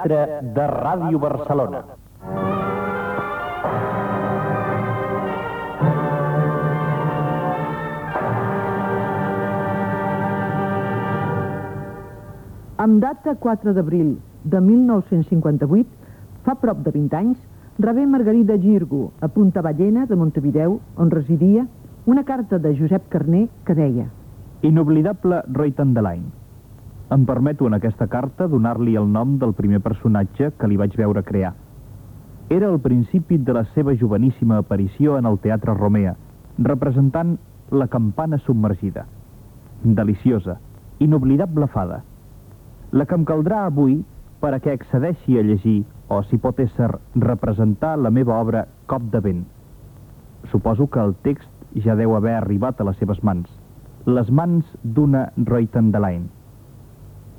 Teatre de Ràdio Barcelona. Amb data 4 d'abril de 1958, fa prop de 20 anys, rebé Margarida Girgo, a Punta Ballena de Montevideo, on residia, una carta de Josep Carné que deia Inoblidable Roy Tandelain. Em permeto en aquesta carta donar-li el nom del primer personatge que li vaig veure crear. Era el principi de la seva joveníssima aparició en el Teatre Romea, representant la campana submergida. Deliciosa, inoblidable fada. La que em caldrà avui per a que accedeixi a llegir, o si pot ésser representar la meva obra Cop de vent. Suposo que el text ja deu haver arribat a les seves mans. Les mans d'una Roy Tandelain.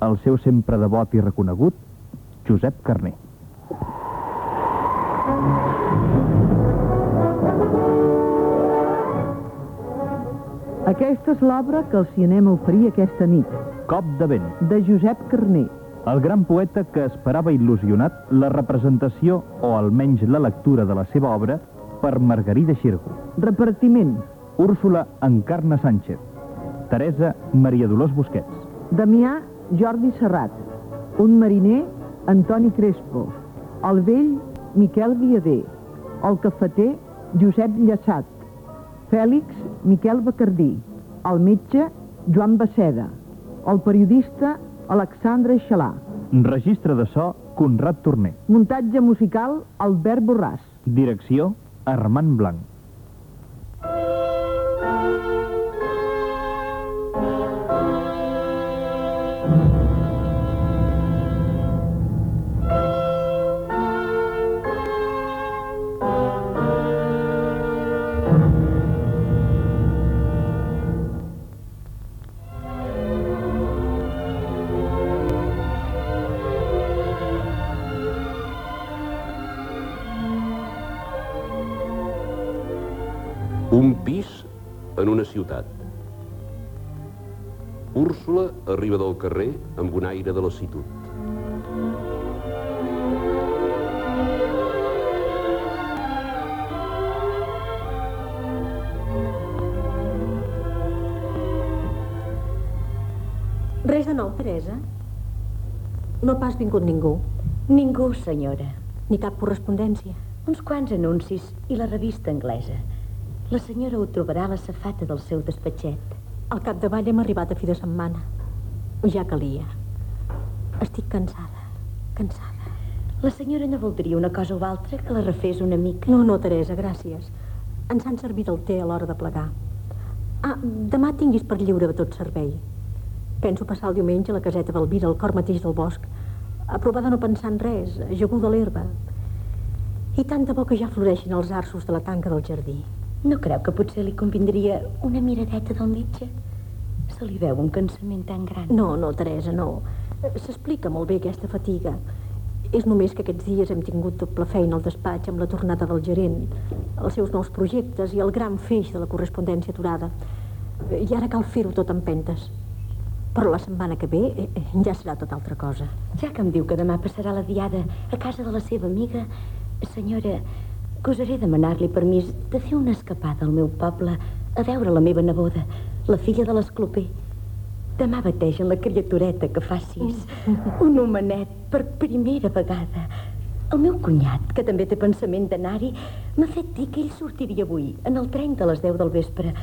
El seu sempre devot i reconegut, Josep Carné. Aquesta és l'obra que els hi anem a oferir aquesta nit, Cop de vent. de Josep Carné. El gran poeta que esperava il·lusionat la representació o almenys la lectura de la seva obra per Margarida Xirgo. Repartiment, Úrsula Encarna Sánchez. Teresa Maria Dolors Busquets. Damià Jordi Serrat, un mariner Antoni Crespo, el vell Miquel Viader, el cafeter Josep Llaçat, Fèlix Miquel Bacardí, el metge Joan Baceda, el periodista Alexandre Xalà, Registre de so Conrad Torner. muntatge musical Albert Borràs. Direcció Armand Blanc. Un arriba del carrer amb un aire de lassitud. Res de nou, Teresa? No pas vingut ningú, Ningú, senyora. ni cap correspondència. Uns quants anuncis i la revista anglesa. La senyora ho trobarà a la safata del seu despatxet. Al capdavall hem arribat a fi de setmana. Ja calia. Estic cansada, cansada. La senyora no voldria una cosa o altra que la refés una mica. No, no, Teresa, gràcies. Ens han servit el té a l'hora de plegar. Ah, demà tinguis per lliure de tot servei. Penso passar el diumenge a la caseta d'Elvira, al cor mateix del bosc. A provar de no pensar en res, a l'herba. I tant de bo que ja floreixin els arços de la tanca del jardí. No creu que potser li convindria una miradeta del metge? Se li veu un cansament tan gran. No, no, Teresa, no. S'explica molt bé aquesta fatiga. És només que aquests dies hem tingut doble feina al despatx amb la tornada del gerent, els seus nous projectes i el gran feix de la correspondència aturada. I ara cal fer-ho tot amb pentes. Però la setmana que ve eh, eh, ja serà tot altra cosa. Ja que em diu que demà passarà la diada a casa de la seva amiga, senyora, gosaré demanar-li permís de fer una escapada al meu poble a veure la meva neboda, la filla de l'escloper. Demà bategen la criatureta que fa sis. Un homenet per primera vegada. El meu cunyat, que també té pensament d'anar-hi, m'ha fet dir que ell sortiria avui, en el tren de les 10 del vespre.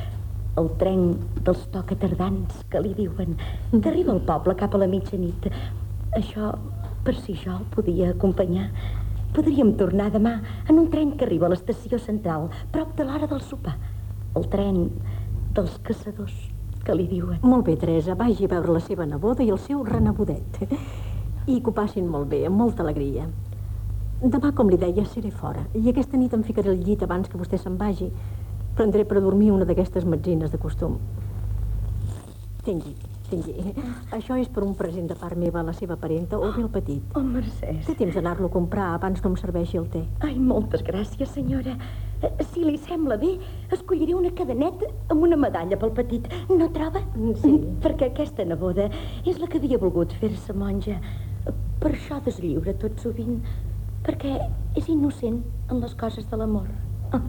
El tren dels tocatardans, que li diuen, que arriba al poble cap a la mitjanit. Això, per si jo el podia acompanyar, podríem tornar demà en un tren que arriba a l'estació central, prop de l'hora del sopar. El tren dels caçadors, que li diuen. Molt bé, Teresa, vagi a veure la seva neboda i el seu renebodet. I que ho passin molt bé, amb molta alegria. Demà, com li deia, seré fora. I aquesta nit em ficaré al llit abans que vostè se'n vagi. Prendré per dormir una d'aquestes metzines de costum. Tingui, tingui. Això és per un present de part meva a la seva parenta o bé el petit. Oh, Mercès. Té temps d'anar-lo a comprar abans no em serveixi el té. Ai, moltes gràcies, senyora. Si li sembla bé, escolliré una cadeneta amb una medalla pel petit. No troba? Sí. Perquè aquesta neboda és la que havia volgut fer-se monja. Per això deslliura tot sovint, perquè és innocent en les coses de l'amor. Oh,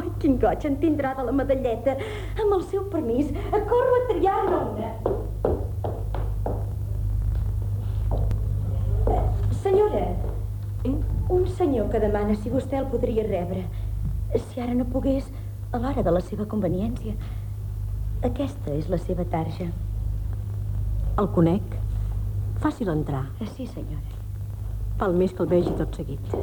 ai, quin goig en tindrà de la medalleta. Amb el seu permís, corro a triar-ne una. Eh, Senyora, un senyor que demana si vostè el podria rebre. Si ara no pogués, a l'hora de la seva conveniència. Aquesta és la seva tarja. El conec. Fàcil entrar. Ah, Sí, senyora. Val més que el vegi tot seguit.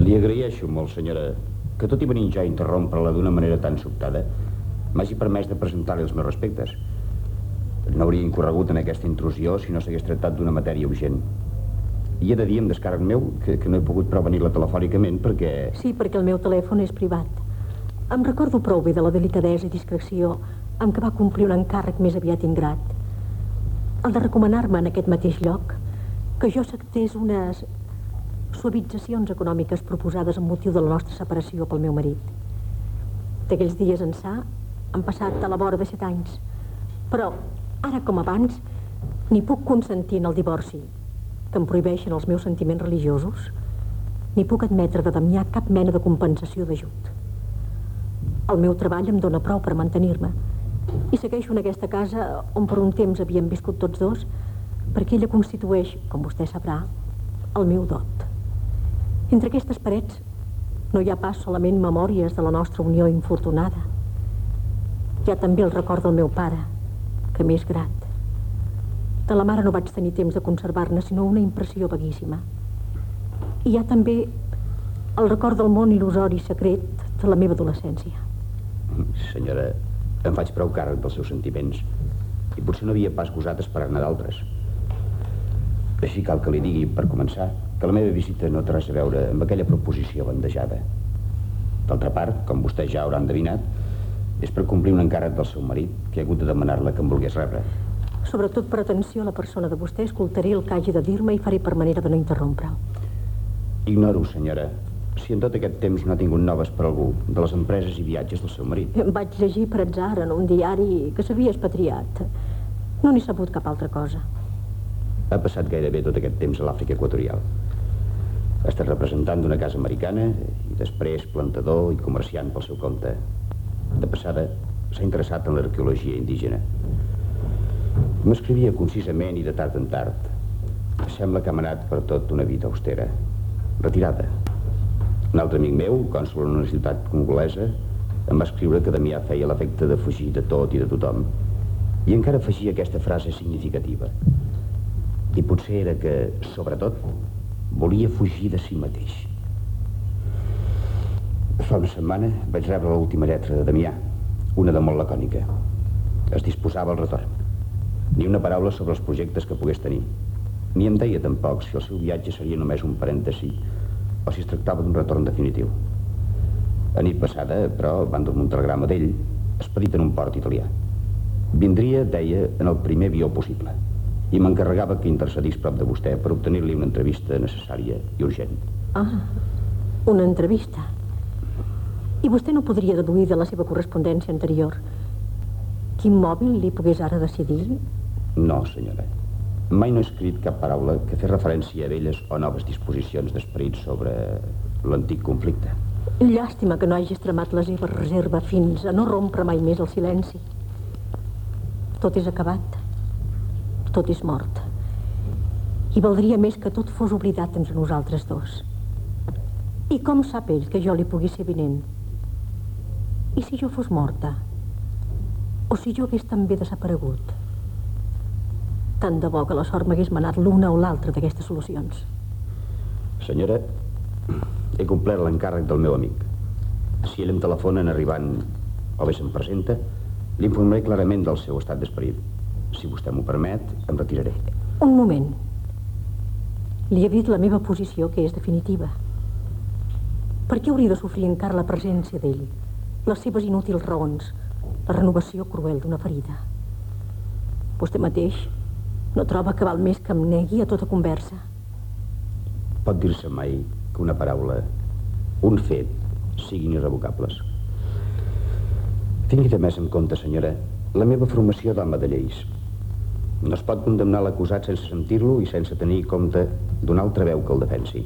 Li agraeixo molt, senyora, que tot i venir jo a interrompre-la d'una manera tan sobtada, m'hagi permès de presentar-li els meus respectes. No hauria incorregut en aquesta intrusió si no s'hagués tractat d'una matèria urgent. I he de dir, amb descàrrec meu, que, que no he pogut prevenir-la telefònicament perquè... Sí, perquè el meu telèfon és privat. Em recordo prou bé de la delicadesa i discreció amb què va complir un encàrrec més aviat ingrat. El de recomanar-me en aquest mateix lloc que jo acceptés unes suavitzacions econòmiques proposades amb motiu de la nostra separació pel meu marit. D'aquells dies ençà han passat a la vora de set anys, però ara com abans ni puc consentir en el divorci que em prohibeixen els meus sentiments religiosos ni puc admetre de Damià cap mena de compensació d'ajut. El meu treball em dóna prou per mantenir-me i segueixo en aquesta casa on per un temps havíem viscut tots dos perquè ella constitueix, com vostè sabrà, el meu dot. Entre aquestes parets no hi ha pas solament memòries de la nostra unió infortunada. Hi ha també el record del meu pare, que m'és grat. De la mare no vaig tenir temps de conservar-ne sinó una impressió vaguíssima. I hi ha també el record del món il·lusori secret de la meva adolescència. Senyora, em faig prou càrrec dels seus sentiments i potser no havia pas gosat esperar-ne d'altres. Així cal que li digui, per començar, que la meva visita no té res a veure amb aquella proposició bandejada. D'altra part, com vostè ja haurà endevinat, és per complir un encàrrec del seu marit que he hagut de demanar-la que em volgués rebre. Sobretot per atenció a la persona de vostè, escoltaré el que hagi de dir-me i faré per manera de no interrompre'l. Ignoro, senyora, si en tot aquest temps no ha tingut noves per algú de les empreses i viatges del seu marit. Vaig llegir per atzar en un diari que s'havia expatriat. No n'he sabut cap altra cosa. Ha passat gairebé tot aquest temps a l'Àfrica equatorial. Ha estat representant d'una casa americana i després plantador i comerciant pel seu compte. De passada, s'ha interessat en l'arqueologia indígena. M'escrivia concisament i de tard en tard. Sembla que ha manat per tot una vida austera, retirada. Un altre amic meu, cònsul en una ciutat congolesa, em va escriure que Damià feia l'efecte de fugir de tot i de tothom. I encara afegia aquesta frase significativa. I potser era que, sobretot, volia fugir de si mateix. Fa una setmana vaig rebre l'última lletra de Damià, una de molt lacònica. Es disposava al retorn. Ni una paraula sobre els projectes que pogués tenir. Ni em deia tampoc si el seu viatge seria només un parèntesi o si es tractava d'un retorn definitiu. A nit passada, però, van dur un telegrama d'ell, expedit en un port italià. Vindria, deia, en el primer avió possible i m'encarregava que intercedís prop de vostè per obtenir-li una entrevista necessària i urgent. Ah, una entrevista. I vostè no podria deduir de la seva correspondència anterior quin mòbil li pogués ara decidir? No, senyora. Mai no he escrit cap paraula que fes referència a velles o noves disposicions d'esperit sobre l'antic conflicte. Llàstima que no hagi extremat la seva reserva fins a no rompre mai més el silenci. Tot és acabat. Tot és mort. I valdria més que tot fos oblidat entre nosaltres dos. I com sap ell que jo li pugui ser vinent? I si jo fos morta? O si jo hagués també desaparegut? Tant de bo que la sort m'hagués manat l'una o l'altra d'aquestes solucions. Senyora, he complert l'encàrrec del meu amic. Si ell em telefona en arribant o bé se'm presenta, l'informaré clarament del seu estat d'esperit. Si vostè m'ho permet, em retiraré. Un moment. Li he dit la meva posició, que és definitiva. Per què hauria de sofrir encara la presència d'ell? Les seves inútils raons, la renovació cruel d'una ferida. Vostè mateix no troba que val més que em negui a tota conversa. Pot dir-se mai que una paraula, un fet, siguin irrevocables. Tingui més en compte, senyora, la meva formació d'home de lleis. No es pot condemnar l'acusat sense sentir-lo i sense tenir compte d'una altra veu que el defensi.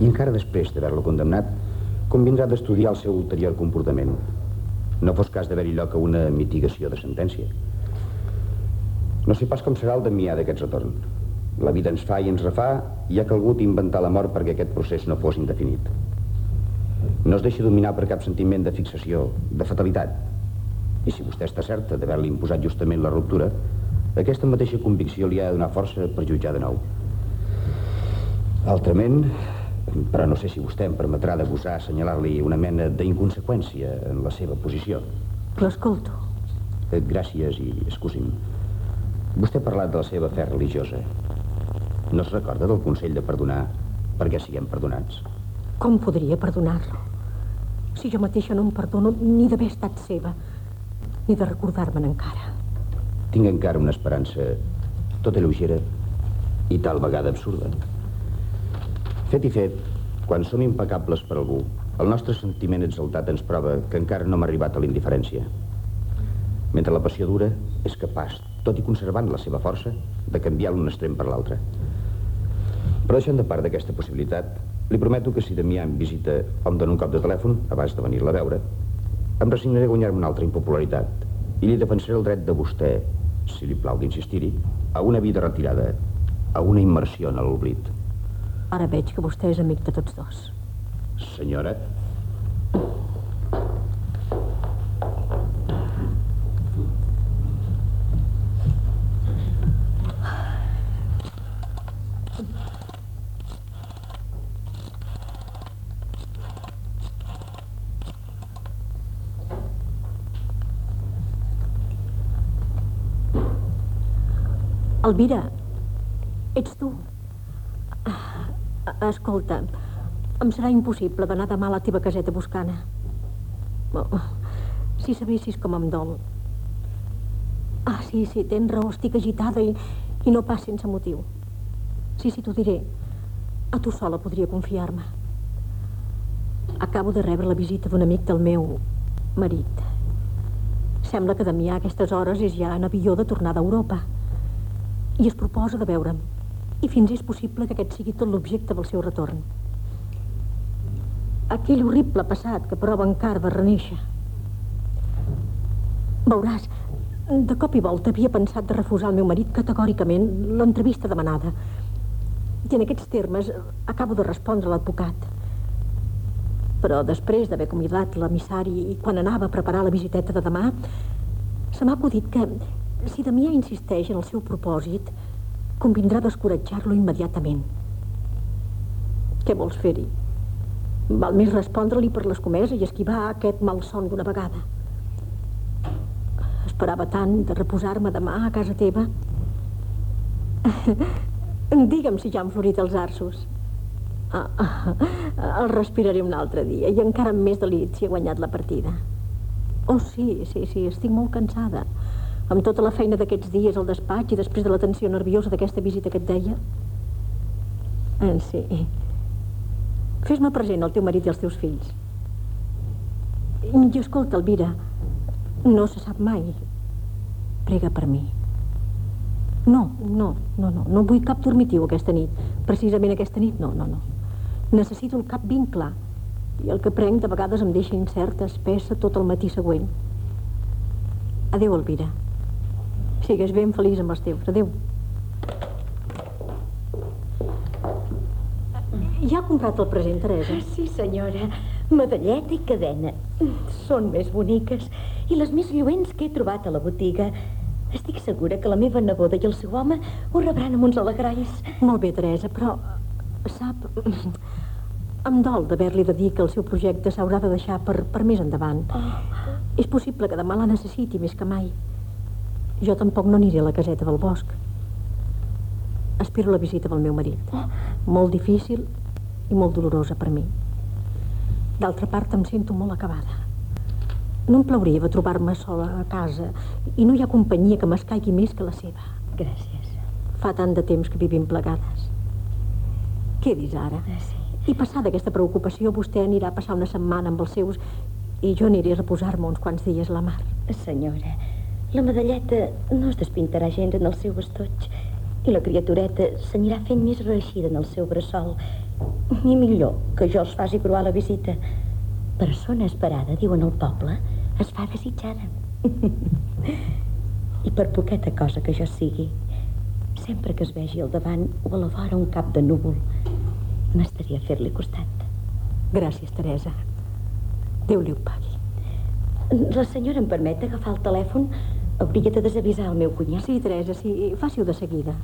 I encara després d'haver-lo condemnat, convindrà d'estudiar el seu ulterior comportament. No fos cas d'haver-hi lloc a una mitigació de sentència. No sé pas com serà el Damià d'aquest retorn. La vida ens fa i ens refà i ha calgut inventar la mort perquè aquest procés no fos indefinit. No es deixi dominar per cap sentiment de fixació, de fatalitat. I si vostè està certa d'haver-li imposat justament la ruptura, aquesta mateixa convicció li ha de donar força per jutjar de nou. Altrament, però no sé si vostè em permetrà de gosar assenyalar-li una mena d'inconseqüència en la seva posició. L'escolto. Eh, Gràcies i excusi'm. Vostè ha parlat de la seva fe religiosa. No es recorda del consell de perdonar perquè siguem perdonats? Com podria perdonar-lo? Si jo mateixa no em perdono ni d'haver estat seva, ni de recordar-me'n encara. Tinc encara una esperança tota lleugera i tal vegada absurda. Fet i fet, quan som impecables per algú, el nostre sentiment exaltat ens prova que encara no hem arribat a la indiferència. Mentre la passió dura, és capaç, tot i conservant la seva força, de canviar l'un extrem per l'altre. Però deixant de part d'aquesta possibilitat, li prometo que si Damià em visita o em dona un cop de telèfon, abans de venir-la a veure, em resignaré a guanyar-me una altra impopularitat i li defensaré el dret de vostè, si li plau d'insistir-hi, a una vida retirada, a una immersió en l'oblit. Ara veig que vostè és amic de tots dos. Senyora, Elvira, ets tu? Escolta, em serà impossible d'anar demà a la teva caseta buscant. Oh, si sabessis com em dol. Ah, sí, sí, tens raó, estic agitada i, i no pas sense motiu. Sí, sí, t'ho diré. A tu sola podria confiar-me. Acabo de rebre la visita d'un amic del meu marit. Sembla que Damià a aquestes hores és ja en avió de tornada a Europa. I es proposa de veure'm. I fins és possible que aquest sigui tot l'objecte del seu retorn. Aquell horrible passat que prova encara de renéixer. Veuràs, de cop i volta havia pensat de refusar al meu marit categòricament l'entrevista demanada. I en aquests termes acabo de respondre a l'advocat. Però després d'haver convidat l'emissari i quan anava a preparar la visiteta de demà, se m'ha acudit que si Damià insisteix en el seu propòsit, convindrà descoratjar-lo immediatament. Què vols fer-hi? Val més respondre-li per l'escomesa i esquivar aquest malson d'una vegada. Esperava tant de reposar-me demà a casa teva. Digue'm si ja han florit els arços. Ah, ah, el respiraré un altre dia i encara amb més delit si he guanyat la partida. Oh, sí, sí, sí, estic molt cansada. Amb tota la feina d'aquests dies al despatx i després de la tensió nerviosa d'aquesta visita que et deia. Eh, sí. Fes-me present el teu marit i els teus fills. I escolta, Elvira, no se sap mai. Prega per mi. No, no, no, no. No vull cap dormitiu aquesta nit. Precisament aquesta nit, no, no, no. Necessito el cap clar. I el que prenc de vegades em deixa incerta, espessa, tot el matí següent. Adéu, Elvira. Sigues ben feliç amb els teus. Adéu. Ja ha comprat el present, Teresa? Sí, senyora. Medalleta i cadena. Són més boniques i les més lluents que he trobat a la botiga. Estic segura que la meva neboda i el seu home ho rebran amb uns alegrais. Molt bé, Teresa, però... Sap... Em dol d'haver-li de dir que el seu projecte s'haurà de deixar per, per més endavant. Oh. És possible que demà la necessiti més que mai. Jo tampoc no aniré a la caseta del bosc. Espero la visita del meu marit. Molt difícil i molt dolorosa per mi. D'altra part, em sento molt acabada. No em plauria de trobar-me sola a casa i no hi ha companyia que m'escaigui més que la seva. Gràcies. Fa tant de temps que vivim plegades. Què dis ara? Ah, sí. I passada aquesta preocupació, vostè anirà a passar una setmana amb els seus I jo aniré a reposar-me uns quants dies a la mar. Senyora, la medalleta no es despintarà gens en el seu estoig i la criatureta s'anirà fent més reeixida en el seu bressol. Ni millor que jo els faci provar la visita. Persona esperada, diuen al poble, es fa desitjada. I per poqueta cosa que jo sigui, sempre que es vegi al davant o a la vora un cap de núvol, m'estaria a fer-li costat. Gràcies, Teresa. Déu li ho pagui. La senyora em permet agafar el telèfon? Hauria de desavisar el meu cunyat. Sí, Teresa, sí. Faci-ho de seguida.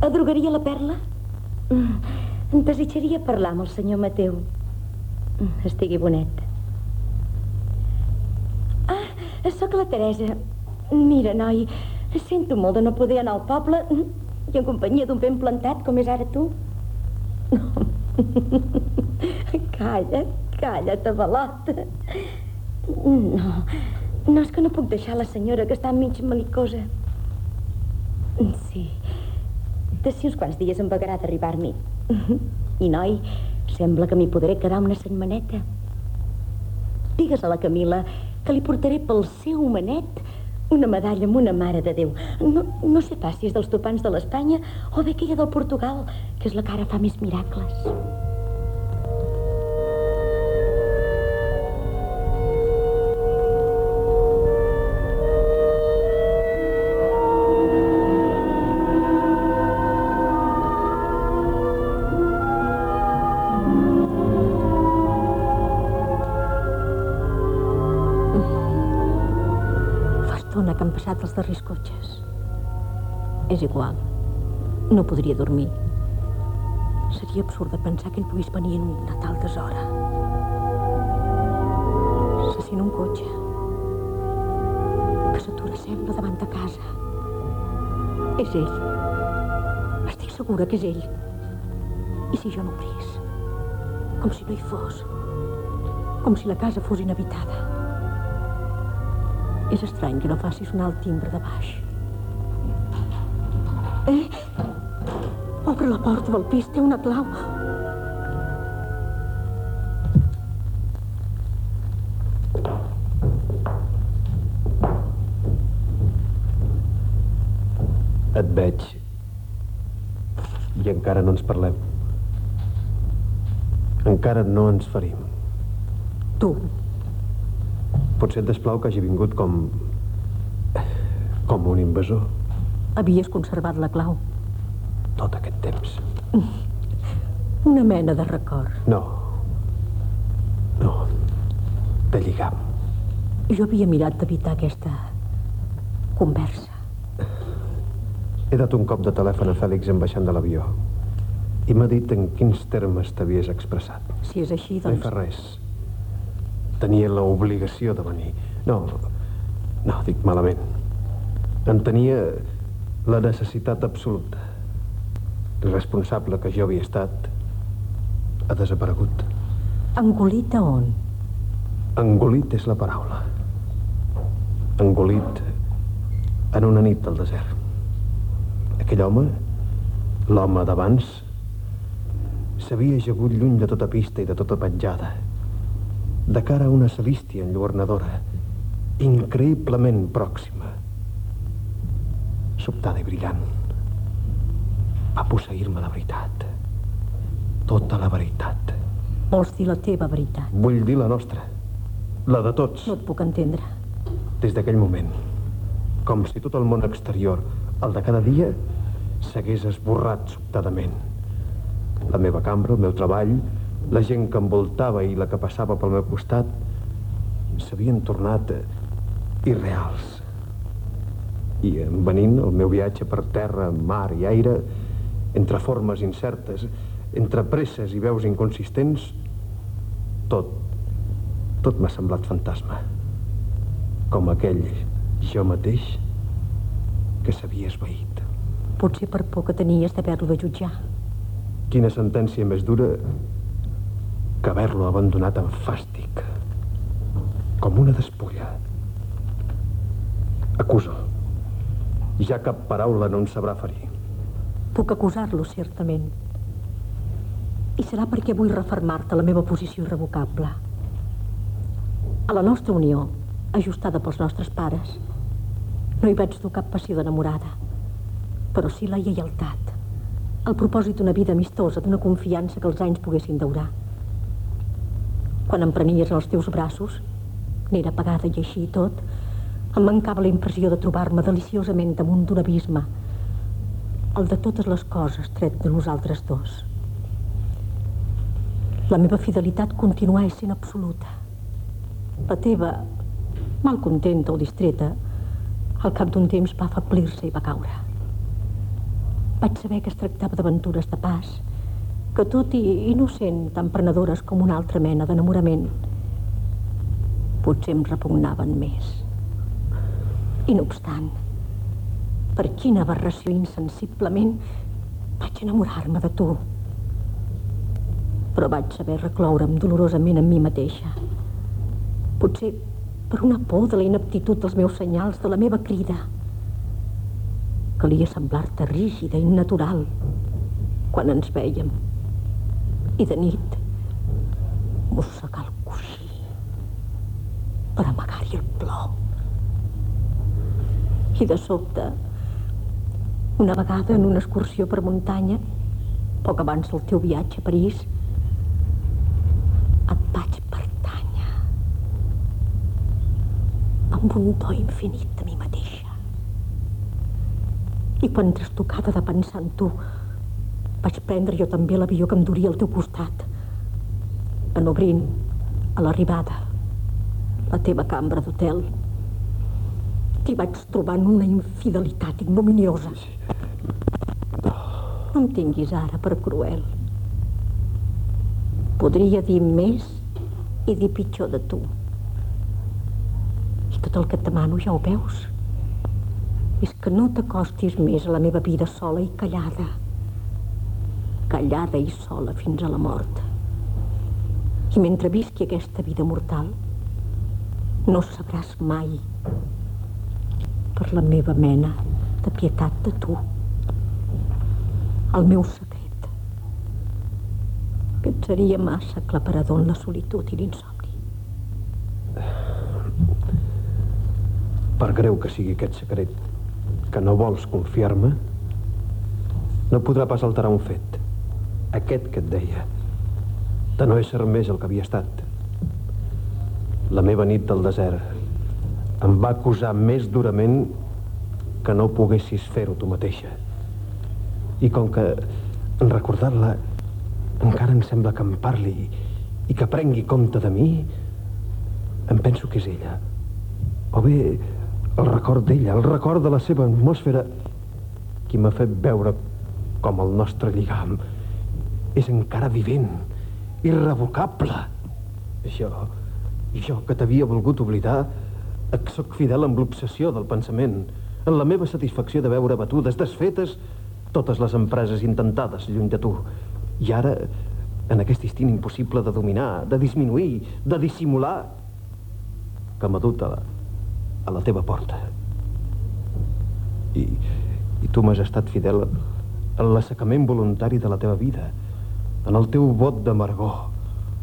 A drogueria La Perla? Mm, Desitjaria parlar amb el senyor Mateu. Mm, Estigui bonet. Ah, sóc la Teresa. Mira, noi, sento molt de no poder anar al poble mm, i en companyia d'un ben plantat com és ara tu. calla, calla, tabalota. No, no és que no puc deixar la senyora que està mig malicosa. Sí, D'ací uns quants dies em vagarà d'arribar-m'hi. I, noi, sembla que m'hi podré quedar una setmaneta. Digues a la Camila que li portaré pel seu homenet una medalla amb una mare de Déu. No, no sé pas si és dels topants de l'Espanya o bé aquella del Portugal, que és la que ara fa més miracles. És igual. No podria dormir. Seria absurd de pensar que ell pogués venir en una tal deshora. Se sent un cotxe que s'atura, sembla, davant de casa. És ell. Estic segura que és ell. I si jo no obrís? Com si no hi fos. Com si la casa fos inhabitada. És estrany que no faci sonar el timbre de baix. La porta del pis, té una clau. Et veig. I encara no ens parlem. Encara no ens ferim. Tu, Potser et desplau que hagi vingut com... com un invasor havies conservat la clau. Temps. Una mena de record. No. No. De lligam. Jo havia mirat d'evitar aquesta conversa. He dat un cop de telèfon a Fèlix en baixant de l'avió. I m'ha dit en quins termes t'havies expressat. Si és així, No hi doncs... fa res. Tenia l'obligació de venir. No, no, dic malament. En tenia la necessitat absoluta. Irresponsable que jo havia estat, ha desaparegut. Engolit a on? Engolit és la paraula. Engolit en una nit al desert. Aquell home, l'home d'abans, s'havia ajagut lluny de tota pista i de tota petjada, de cara a una celístia enlluernadora, increïblement pròxima, sobtada i brillant. Va posseir-me la veritat. Tota la veritat. Vols dir la teva veritat? Vull dir la nostra. La de tots. No et puc entendre. Des d'aquell moment, com si tot el món exterior, el de cada dia, s'hagués esborrat sobtadament. La meva cambra, el meu treball, la gent que envoltava i la que passava pel meu costat, s'havien tornat irreals. I en venint el meu viatge per terra, mar i aire, entre formes incertes, entre presses i veus inconsistents, tot, tot m'ha semblat fantasma com aquell jo mateix que s'havia esvaït. Potser per por que tenies d'haver-lo de jutjar. Quina sentència més dura que haver-lo abandonat en fàstic. com una despulla. Acuso. Ja cap paraula no en sabrà ferir. Puc acusar-lo, certament. I serà perquè vull refermar-te la meva posició irrevocable. A la nostra unió, ajustada pels nostres pares, no hi vaig dur cap passió d'enamorada, però sí la lleialtat, el propòsit d'una vida amistosa, d'una confiança que els anys poguessin daurar. Quan em prenies en els teus braços, n'era pagada i així i tot, em mancava la impressió de trobar-me deliciosament damunt d'un abisme, el de totes les coses tret de nosaltres dos. La meva fidelitat continuà sent absoluta. La teva, mal contenta o distreta, al cap d'un temps va afablir-se i va caure. Vaig saber que es tractava d'aventures de pas, que tot i innocent, tan prenedores com una altra mena d'enamorament, potser em repugnaven més. I no obstant, per quina aberració insensiblement vaig enamorar-me de tu. Però vaig saber recloure'm dolorosament en mi mateixa. Potser per una por de la ineptitud dels meus senyals, de la meva crida. Calia semblar-te rígida i natural quan ens vèiem. I de nit mossegar el coixí per amagar-hi el plor. I de sobte, una vegada en una excursió per muntanya, poc abans del teu viatge a París, et vaig pertànyer amb un do infinit de mi mateixa. I quan trastocada de pensar en tu, vaig prendre jo també l'avió que em duria al teu costat, en obrint, a l'arribada, la teva cambra d'hotel. T'hi vaig trobar en una infidelitat ignominiosa. No em tinguis ara per cruel. Podria dir més i dir pitjor de tu. I tot el que et demano ja ho veus. És que no t'acostis més a la meva vida sola i callada. Callada i sola fins a la mort. I mentre visqui aquesta vida mortal, no sabràs mai per la meva mena de pietat de tu. El meu secret. Que et seria massa aclaparador en la solitud i l'insomni. Per greu que sigui aquest secret, que no vols confiar-me, no podrà pas alterar un fet. Aquest que et deia, de no ésser més el que havia estat. La meva nit del desert em va acusar més durament que no poguessis fer-ho tu mateixa. I com que, en recordar-la, encara em sembla que em parli i que prengui compte de mi, em penso que és ella. O bé el record d'ella, el record de la seva atmosfera, qui m'ha fet veure com el nostre lligam és encara vivent, irrevocable. Jo, jo que t'havia volgut oblidar, et sóc fidel amb l'obsessió del pensament, en la meva satisfacció de veure batudes, desfetes, totes les empreses intentades lluny de tu. I ara, en aquest instint impossible de dominar, de disminuir, de dissimular, que m'ha dut a la, a la teva porta. I, i tu m'has estat fidel en l'assecament voluntari de la teva vida, en el teu vot d'amargor,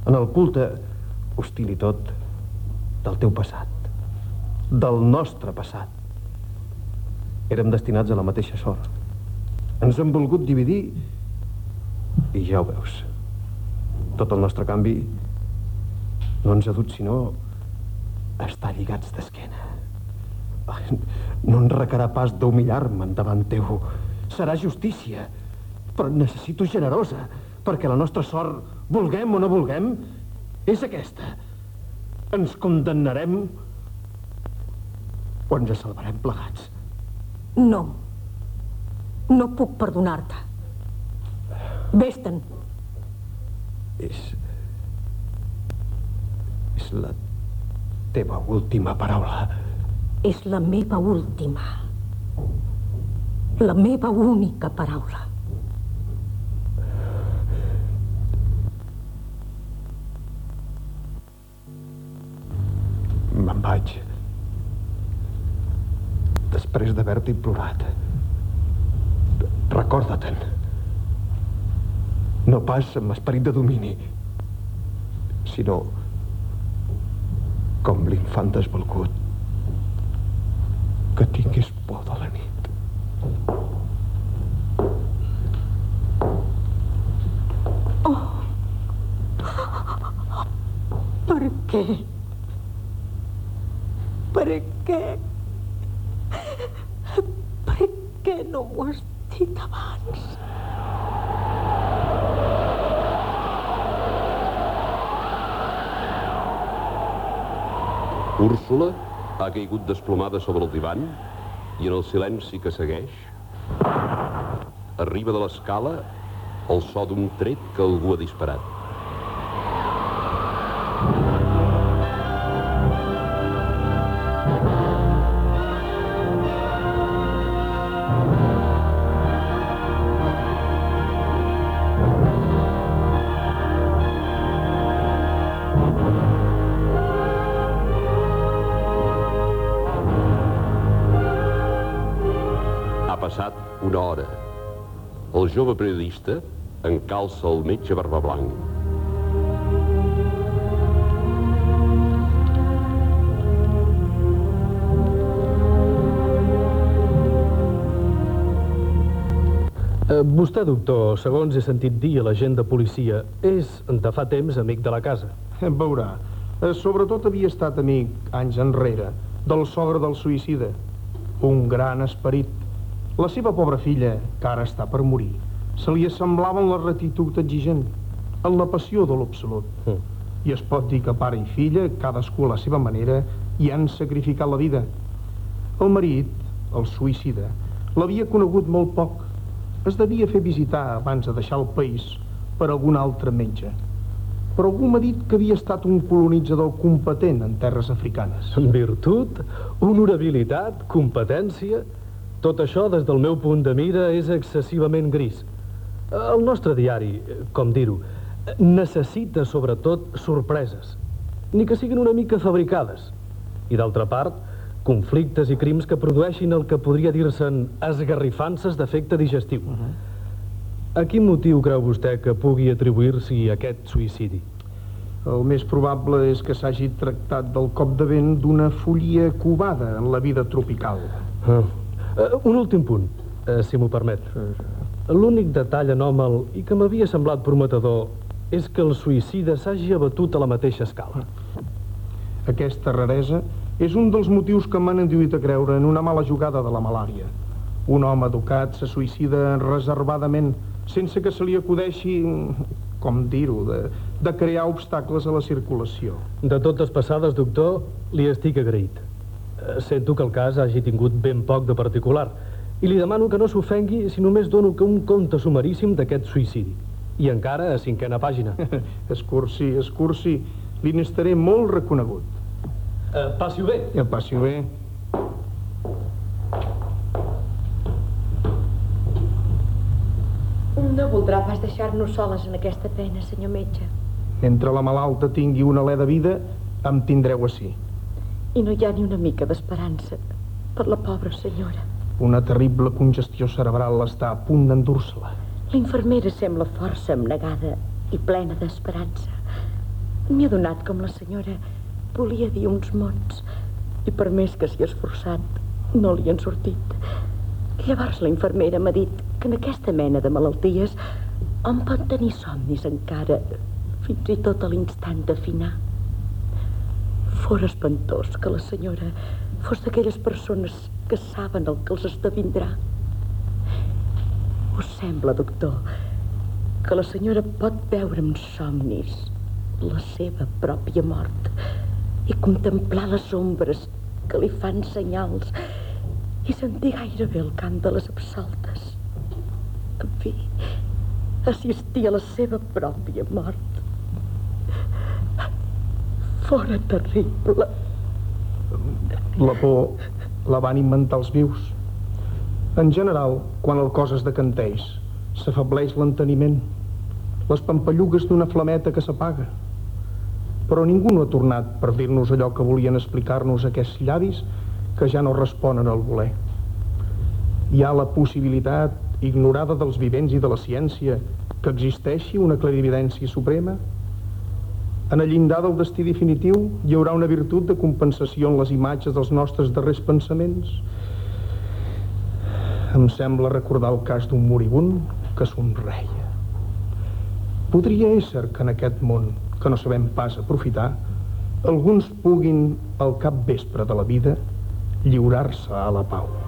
en el culte hostil i tot del teu passat, del nostre passat. Érem destinats a la mateixa sort. Ens hem volgut dividir i ja ho veus. Tot el nostre canvi no ens ha dut sinó estar lligats d'esquena. No en requerà pas d'humillar-me davant teu. Serà justícia, però necessito generosa, perquè la nostra sort, vulguem o no vulguem, és aquesta. Ens condemnarem o ens salvarem plegats. No. No puc perdonar-te. Vés-te'n. És... És la teva última paraula. És la meva última. La meva única paraula. vaig. Després d'haver-t'hi plorat. Recorda-te'n. No pas amb esperit de domini, sinó com l'infant desvalgut que tingués por de la nit. Per què? Per què? Què no m'ho has dit abans? Úrsula ha caigut desplomada sobre el divan i en el silenci que segueix arriba de l'escala el so d'un tret que algú ha disparat. Passat una hora. El jove periodista encalça el metge barbablanc. Eh, vostè, doctor, segons he sentit dir a la gent de policia, és, de fa temps, amic de la casa. Veurà, eh, sobretot havia estat amic, anys enrere, del sogre del suïcida. Un gran esperit. La seva pobra filla, que ara està per morir, se li assemblava en la retitud exigent, en la passió de l'absolut. Mm. I es pot dir que pare i filla, cadascú a la seva manera, hi han sacrificat la vida. El marit, el suïcida, l'havia conegut molt poc. Es devia fer visitar abans de deixar el país per algun altre metge. Però algú m'ha dit que havia estat un colonitzador competent en terres africanes. Virtut, honorabilitat, competència... Tot això, des del meu punt de mira, és excessivament gris. El nostre diari, com dir-ho, necessita, sobretot, sorpreses. Ni que siguin una mica fabricades. I, d'altra part, conflictes i crims que produeixin el que podria dir-se'n esgarrifances d'efecte digestiu. A quin motiu creu vostè que pugui atribuir-s'hi aquest suïcidi? El més probable és que s'hagi tractat del cop de vent d'una follia covada en la vida tropical. Ah. Uh, un últim punt, uh, si m'ho permet. L'únic detall anòmal i que m'havia semblat prometedor és que el suïcida s'hagi abatut a la mateixa escala. Aquesta raresa és un dels motius que m'han induït a creure en una mala jugada de la malària. Un home educat se suïcida reservadament, sense que se li acudeixi, com dir-ho, de, de crear obstacles a la circulació. De totes passades, doctor, li estic agraït. Eh, Sento que el cas hagi tingut ben poc de particular i li demano que no s'ofengui si només dono que un conte sumaríssim d'aquest suïcidi. I encara a cinquena pàgina. Escurci, escurci, li n'estaré molt reconegut. Uh, Passi-ho bé. Ja passi bé. No voldrà pas deixar-nos soles en aquesta pena, senyor metge. Mentre la malalta tingui un alè de vida, em tindreu ací. I no hi ha ni una mica d'esperança per la pobra senyora. Una terrible congestió cerebral està a punt d'endur-se-la. La infermera sembla força abnegada i plena d'esperança. M'he adonat com la senyora volia dir uns mots i per més que s'hi ha esforçat, no li han sortit. Llavors la infermera m'ha dit que en aquesta mena de malalties hom pot tenir somnis encara, fins i tot a l'instant d'afinar. Fora espantós que la senyora fos d'aquelles persones que saben el que els esdevindrà. Us sembla, doctor, que la senyora pot veure en somnis la seva pròpia mort i contemplar les ombres que li fan senyals i sentir gairebé el cant de les absoltes. En fi, assistir a la seva pròpia mort. Fora terrible. La por la van inventar els vius. En general, quan el cos es decanteix, s'afableix l'enteniment, les pampallugues d'una flameta que s'apaga. però ningú no ha tornat per dir-nos allò que volien explicar-nos aquests llavis que ja no responen al voler. Hi ha la possibilitat ignorada dels vivents i de la ciència que existeixi una clarividència suprema? En el llindar del destí definitiu hi haurà una virtut de compensació en les imatges dels nostres darrers pensaments? Em sembla recordar el cas d'un moribund que somreia. Podria ésser que en aquest món, que no sabem pas aprofitar, alguns puguin, al cap vespre de la vida, lliurar-se a la pau.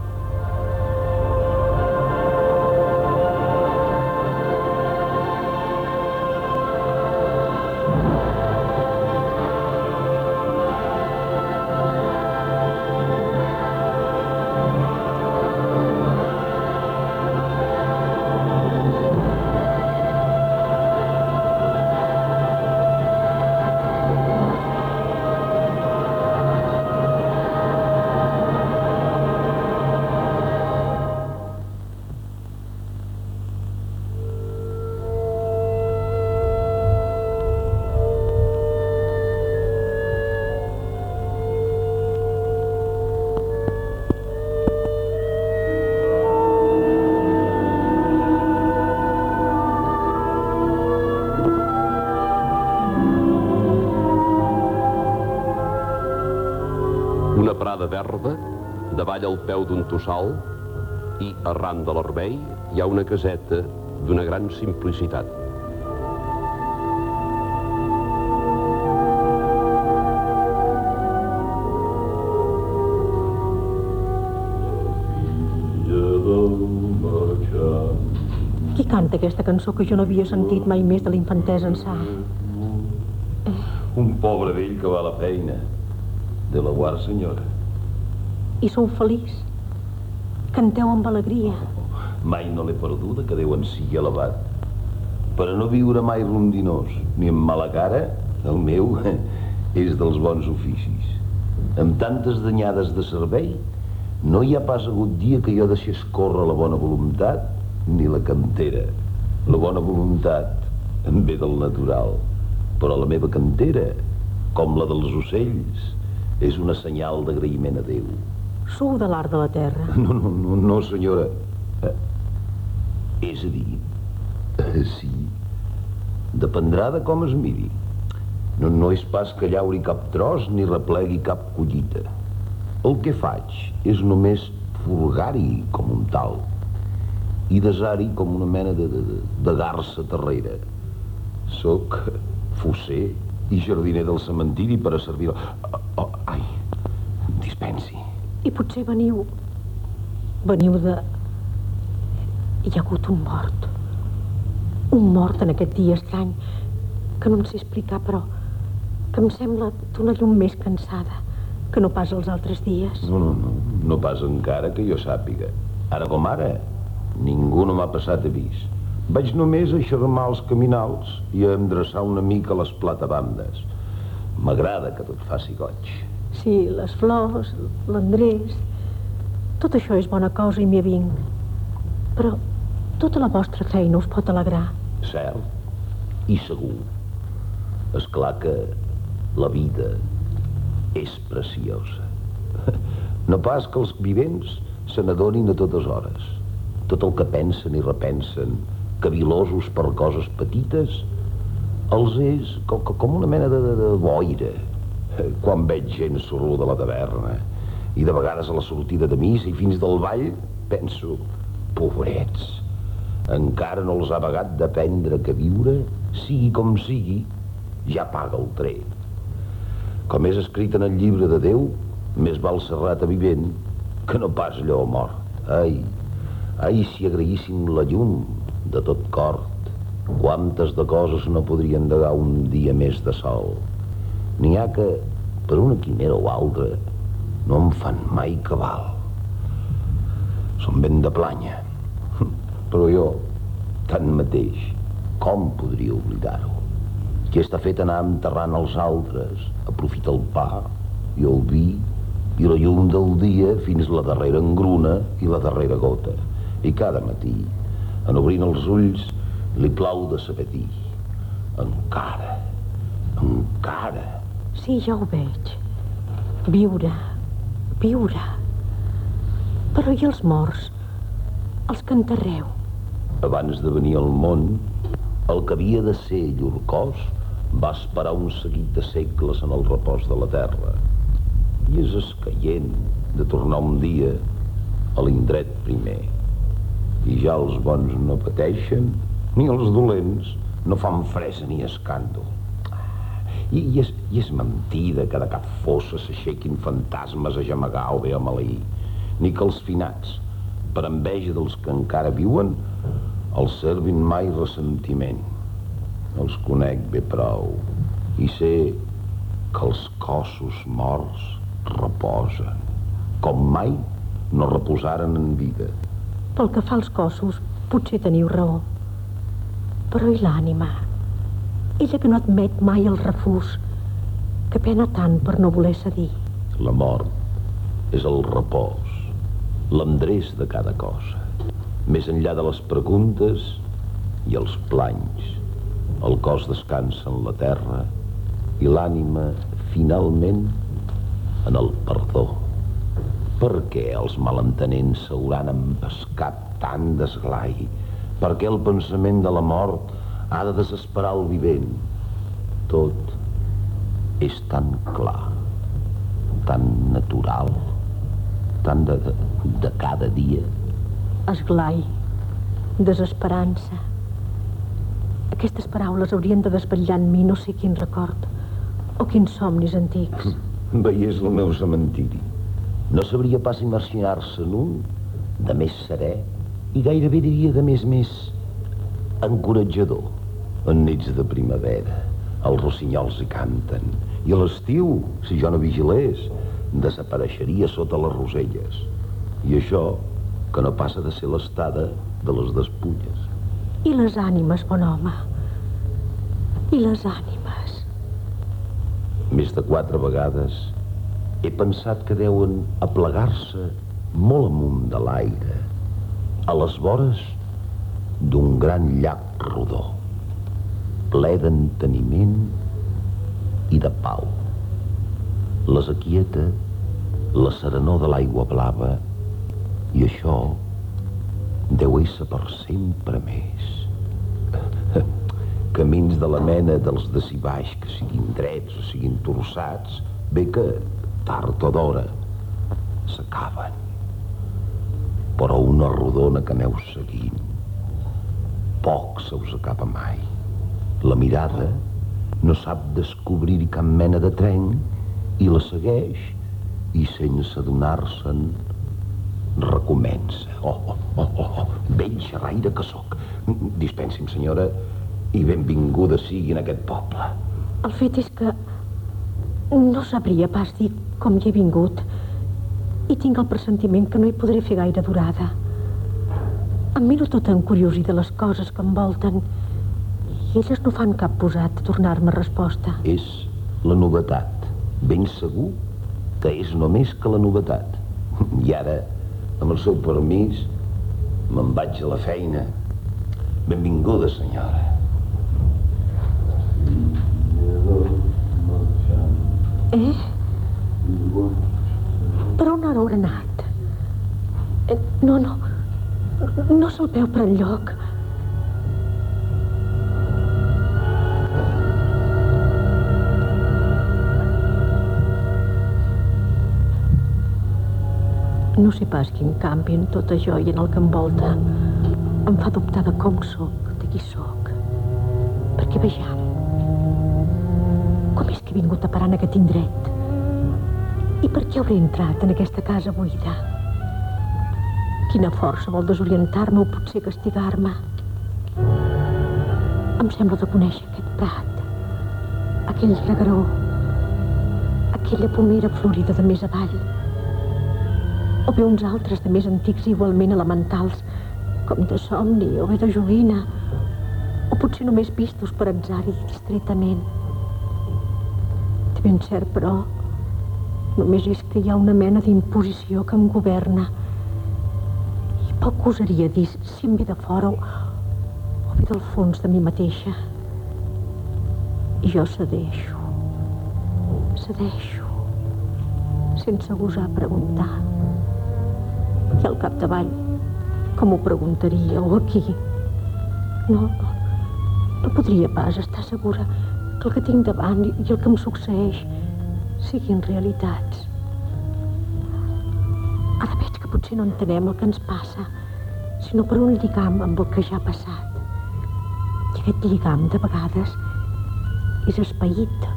Verda, davall al peu d'un tossal, i arran de l'arbei hi ha una caseta d'una gran simplicitat. Qui canta aquesta cançó que jo no havia sentit mai més de l'infantesa ençà? Un pobre vell que va a la feina. De la guard, senyora. I sou feliç? Canteu amb alegria. Mai no l'he perduda, que Déu en sigui elevat. Per a no viure mai rondinós, ni amb mala cara, el meu és dels bons oficis. Amb tantes danyades de servei, no hi ha pas hagut dia que jo deixés córrer la bona voluntat ni la cantera. La bona voluntat em ve del natural, però la meva cantera, com la dels ocells, és una senyal d'agraïment a Déu. Sou de l'art de la terra. No, no, no, no senyora. Eh, és a dir, eh, sí, dependrà de com es miri. No, no és pas que llauri cap tros ni replegui cap collita. El que faig és només furgar-hi com un tal i desar-hi com una mena de, de, de, garça terrera. Soc fosser i jardiner del cementiri per a servir... Oh, oh, ai, dispensi. I potser veniu... Veniu de... Hi ha hagut un mort. Un mort en aquest dia estrany que no em sé explicar, però que em sembla d'una llum més cansada que no pas els altres dies. No, no, no, no pas encara que jo sàpiga. Ara com ara, ningú no m'ha passat avís. Vaig només a xermar els caminals i a endreçar una mica les platabandes. M'agrada que tot faci goig. Sí, les flors, l'Andrés... Tot això és bona cosa i m'hi vinc. Però tota la vostra feina us pot alegrar. Cert i segur. És clar que la vida és preciosa. No pas que els vivents se n'adonin a totes hores. Tot el que pensen i repensen, cavilosos per coses petites, els és com, com una mena de, de, de boira quan veig gent sorruda a la taverna i de vegades a la sortida de missa i fins del ball penso, pobrets, encara no els ha vagat d'aprendre que viure, sigui com sigui, ja paga el tret. Com és escrit en el llibre de Déu, més val serrat a vivent que no pas allò mort. Ai, ai, si agraïssim la llum de tot cort, quantes de coses no podrien dagar un dia més de sol. N'hi ha que, per una quimera o altra, no em fan mai cabal. Són ben de planya. Però jo, tanmateix, com podria oblidar-ho? Qui està fet anar enterrant els altres, aprofita el pa i el vi i la llum del dia fins la darrera engruna i la darrera gota. I cada matí, en obrint els ulls, li plau de saber dir encara, Encara. Sí, ja ho veig. Viure, viure. Però i els morts? Els que enterreu? Abans de venir al món, el que havia de ser llur cos va esperar un seguit de segles en el repòs de la terra. I és escaient de tornar un dia a l'indret primer. I ja els bons no pateixen, ni els dolents no fan fresa ni escàndol. I, i, és, I és mentida que de cap fossa s'aixequin fantasmes a gemegar o bé a maleir, ni que els finats, per enveja dels que encara viuen, els servin mai ressentiment. Els conec bé prou i sé que els cossos morts reposen, com mai no reposaren en vida. Pel que fa als cossos, potser teniu raó. Però i l'ànima? Ella que no admet mai el refús, que pena tant per no voler cedir. La mort és el repòs, l'endreix de cada cosa. Més enllà de les preguntes i els planys, el cos descansa en la terra i l'ànima, finalment, en el perdó. Per què els malentenents s'hauran empescat tant d'esglai? Per què el pensament de la mort ha de desesperar el vivent? Tot és tan clar, tan natural, tan de, de, de cada dia. Esglai, desesperança. Aquestes paraules haurien de desvetllar en mi no sé quin record o quins somnis antics. Veiés el meu cementiri. No sabria pas imaginar-se en un de més serè i gairebé diria de més més encoratjador. En nits de primavera, els rossinyols hi canten i a l'estiu, si jo no vigilés, desapareixeria sota les roselles. I això que no passa de ser l'estada de les despulles. I les ànimes, bon home. I les ànimes. Més de quatre vegades he pensat que deuen aplegar-se molt amunt de l'aire, a les vores d'un gran llac rodó, ple d'enteniment i de pau. Les aquieta la serenor de l'aigua blava i això deu ésser per sempre més. Camins de la mena dels de si baix, que siguin drets o siguin torçats, bé que tard o d'hora s'acaben. Però una rodona que aneu seguint, poc se us acaba mai. La mirada no sap descobrir-hi cap mena de tren i la segueix i sense adonar-se'n recomença. Oh, oh, oh, oh, oh, vell xerraire que sóc. Dispensi'm, senyora, i benvinguda sigui en aquest poble. El fet és que no sabria pas dir com hi he vingut i tinc el pressentiment que no hi podré fer gaire durada. Em miro tot encuriosi de les coses que envolten i elles no fan cap posat a tornar-me resposta. És la novetat. Ben segur que és només que la novetat. I ara, amb el seu permís, me'n vaig a la feina. Benvinguda, senyora. Eh? Per on ara haurà anat? Eh, no, no. No salpeu per enlloc. No sé pas quin canvi en tot això i en el que envolta em fa dubtar de com sóc, de qui sóc. Perquè vejam, com és que he vingut a parar en aquest indret? I per què hauré entrat en aquesta casa buida? Quina força vol desorientar-me o potser castigar-me? Em sembla de conèixer aquest prat, aquell regaró, aquella pomera florida de més avall, o bé uns altres de més antics igualment elementals, com de somni o bé de joguina, o potser només vistos per atzar i distretament. De ben cert, però, només és que hi ha una mena d'imposició que em governa. I poc gosaria dir si em ve de fora o, o ve del fons de mi mateixa. I jo cedeixo. Cedeixo. Sense gosar preguntar. I al capdavall, com ho preguntaria, o aquí? No, no, no podria pas estar segura que el que tinc davant i el que em succeeix siguin realitats. Ara veig que potser no entenem el que ens passa, sinó per un lligam amb el que ja ha passat. I aquest lligam, de vegades, és espaït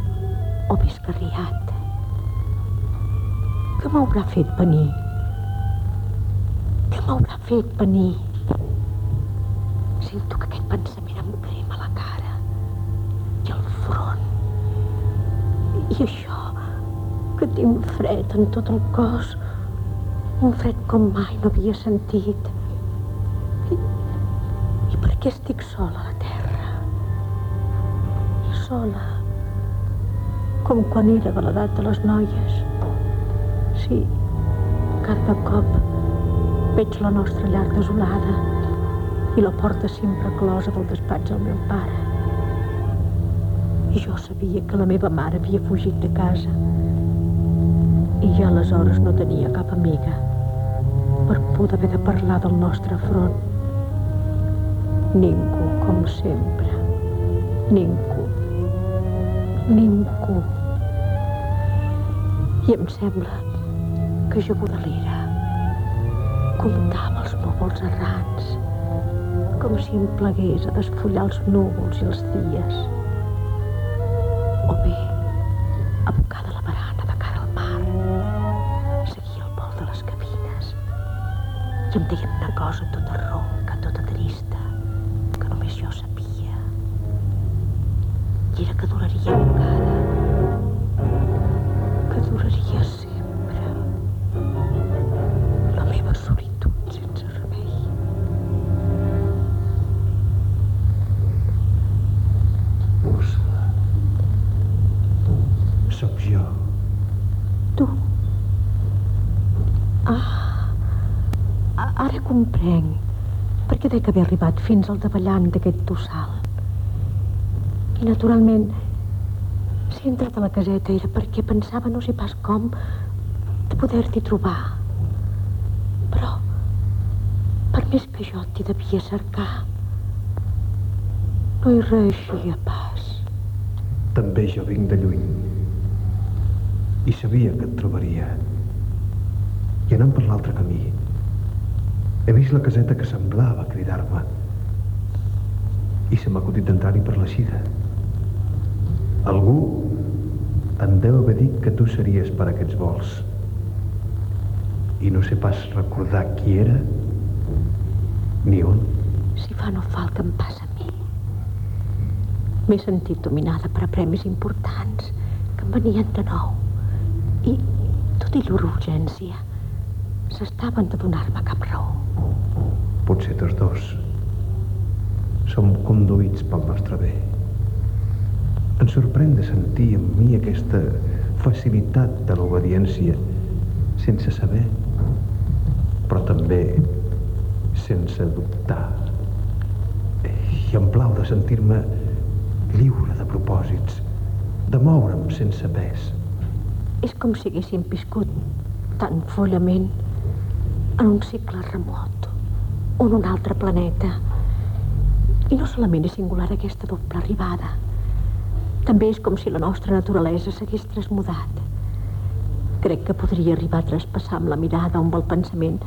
o viscarriat. Què m'haurà fet venir? Què m'haurà fet venir? Sento que aquest pensament em crema la cara i el front. I això, que tinc fred en tot el cos, un fred com mai no havia sentit. I, i per què estic sola a la terra? Sola, com quan era de l'edat de les noies. Sí, cada cop veig la nostra llar desolada i la porta sempre closa del despatx del meu pare. I jo sabia que la meva mare havia fugit de casa i ja aleshores no tenia cap amiga per por d'haver de parlar del nostre front. Ningú, com sempre. Ningú. Ningú. I em sembla que jo delira. Comptava els núvols errants, com si em plegués a desfollar els núvols i els dies. O bé, abocada la barana de cara al mar, seguia el vol de les cabines i em deien dec haver arribat fins al davallant d'aquest tossal. I naturalment, si he entrat a la caseta era perquè pensava no sé pas com de poder-t'hi trobar. Però, per més que jo t'hi devia cercar, no hi reeixia pas. També jo vinc de lluny. I sabia que et trobaria. I anant per l'altre camí, he vist la caseta que semblava cridar-me. I se m'ha acudit d'entrar-hi per l'eixida. Algú em deu haver dit que tu series per aquests vols. I no sé pas recordar qui era, ni on. Si fa no fa el que em passa a mi. M'he sentit dominada per a premis importants que em venien de nou. I, tot i llur s'estaven de donar-me cap raó. Potser tots dos som conduïts pel nostre bé. Em sorprèn de sentir en mi aquesta facilitat de l'obediència sense saber, però també sense dubtar. I em plau de sentir-me lliure de propòsits, de moure'm sense pes. És com si haguéssim viscut tan follament en un cicle remot o en un altre planeta. I no solament és singular aquesta doble arribada. També és com si la nostra naturalesa s'hagués transmudat. Crec que podria arribar a traspassar amb la mirada o amb el pensament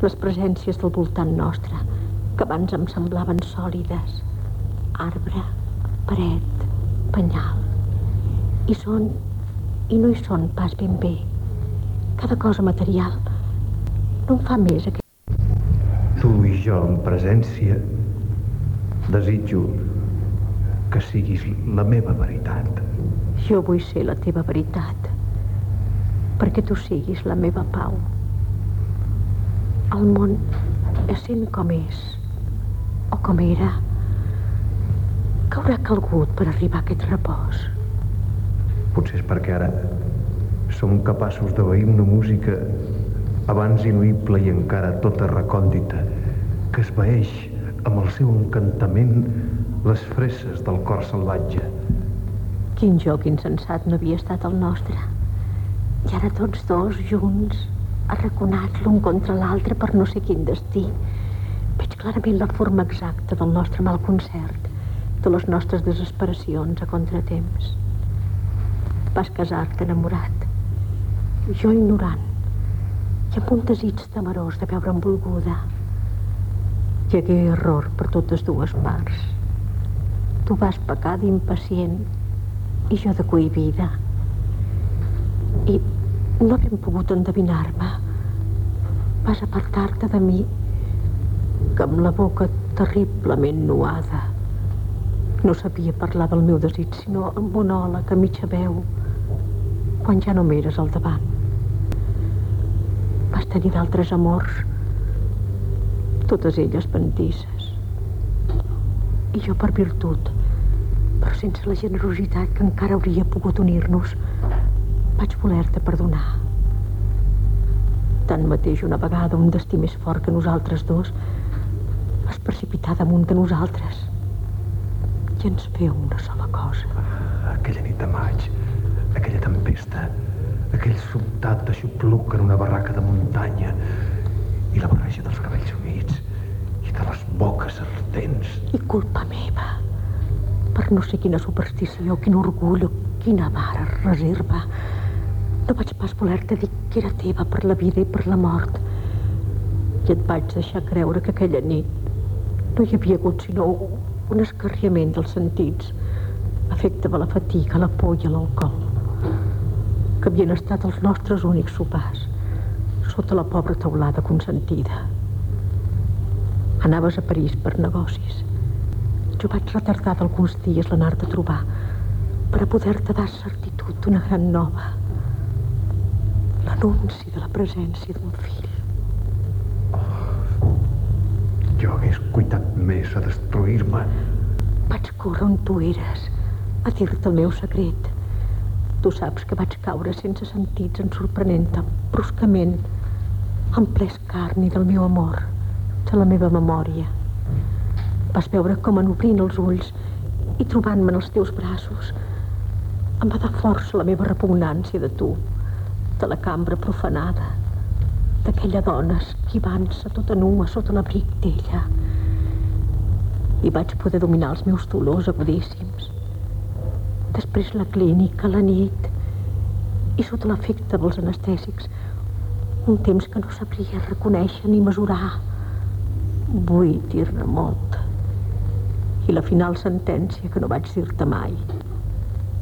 les presències del voltant nostre, que abans em semblaven sòlides. Arbre, paret, penyal. I són, i no hi són pas ben bé. Cada cosa material no em fa més aquest... Tu i jo en presència desitjo que siguis la meva veritat. Jo vull ser la teva veritat, perquè tu siguis la meva pau. El món, essent com és, o com era, que haurà calgut per arribar a aquest repòs. Potser és perquè ara som capaços d'obeir una música abans inuïble i encara tota recòndita, que esvaeix amb el seu encantament les fresses del cor salvatge. Quin joc insensat no havia estat el nostre. I ara tots dos, junts, arraconats l'un contra l'altre per no sé quin destí. Veig clarament la forma exacta del nostre mal concert, de les nostres desesperacions a contratemps. Vas casar-te enamorat, jo ignorant, i amb un desig temerós de veure'm volguda. Hi hagué error per totes dues parts. Tu vas pecar d'impacient i jo de cohibida. I no havent pogut endevinar-me, vas apartar-te de mi que amb la boca terriblement nuada no sabia parlar del meu desig, sinó amb una ola que mitja veu quan ja no m'eres al davant. Vas tenir d'altres amors, totes elles pentisses. I jo per virtut, però sense la generositat que encara hauria pogut unir-nos, vaig voler-te perdonar. Tanmateix, una vegada, un destí més fort que nosaltres dos es precipità damunt de nosaltres i ens feu una sola cosa. Aquella nit de maig, aquella tempesta, aquell sobtat de xupluc en una barraca de muntanya i la barreja dels cabells humits i de les boques ardents. I culpa meva, per no sé quina superstició, quin orgull o quina mare reserva, no vaig pas voler-te dir que era teva per la vida i per la mort. I et vaig deixar creure que aquella nit no hi havia hagut sinó un escarriament dels sentits, efecte de la fatiga, la por i l'alcohol, que havien estat els nostres únics sopars, sota la pobra teulada consentida. Anaves a París per negocis. Jo vaig retardar d'alguns dies l'anar-te a trobar per a poder-te dar certitud d'una gran nova l'anunci de la presència d'un fill. Oh, jo hagués cuitat més a destruir-me. Vaig córrer on tu eres, a dir-te el meu secret. Tu saps que vaig caure sense sentits en sorprenent-te, bruscament, en ple escarni del meu amor, de la meva memòria. Vas veure com en obrint els ulls i trobant-me en els teus braços em va dar força la meva repugnància de tu de la cambra profanada, d'aquella dona esquivant-se tota nua sota l'abric d'ella. I vaig poder dominar els meus dolors agudíssims. Després la clínica, la nit, i sota l'efecte dels anestèsics, un temps que no sabria reconèixer ni mesurar. Buit i remot. I la final sentència que no vaig dir-te mai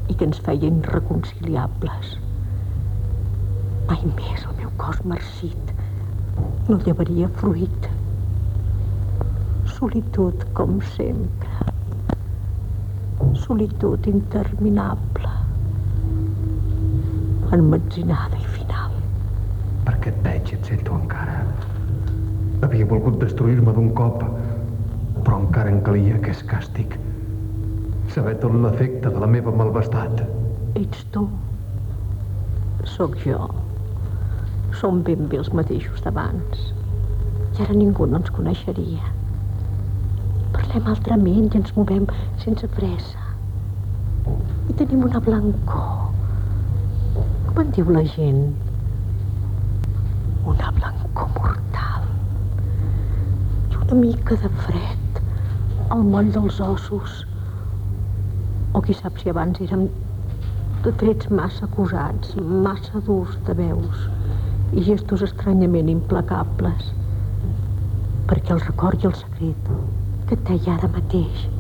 i que ens feia irreconciliables. Mai més el meu cos marcit no llevaria fruit. Solitud, com sempre. Solitud interminable. Enmetzinada i final. Perquè et veig i et sento encara. Havia volgut destruir-me d'un cop, però encara en calia aquest càstig. Saber tot l'efecte de la meva malvestat. Ets tu. Sóc jo. Som ben bé els mateixos d'abans. I ara ningú no ens coneixeria. Parlem altrament i ens movem sense pressa. I tenim una blancor. Com en diu la gent? Una blancor mortal. I una mica de fred al moll dels ossos. O qui sap si abans érem de trets massa acusats, massa durs de veus i gestos estranyament implacables, perquè el record i el secret que et deia ara mateix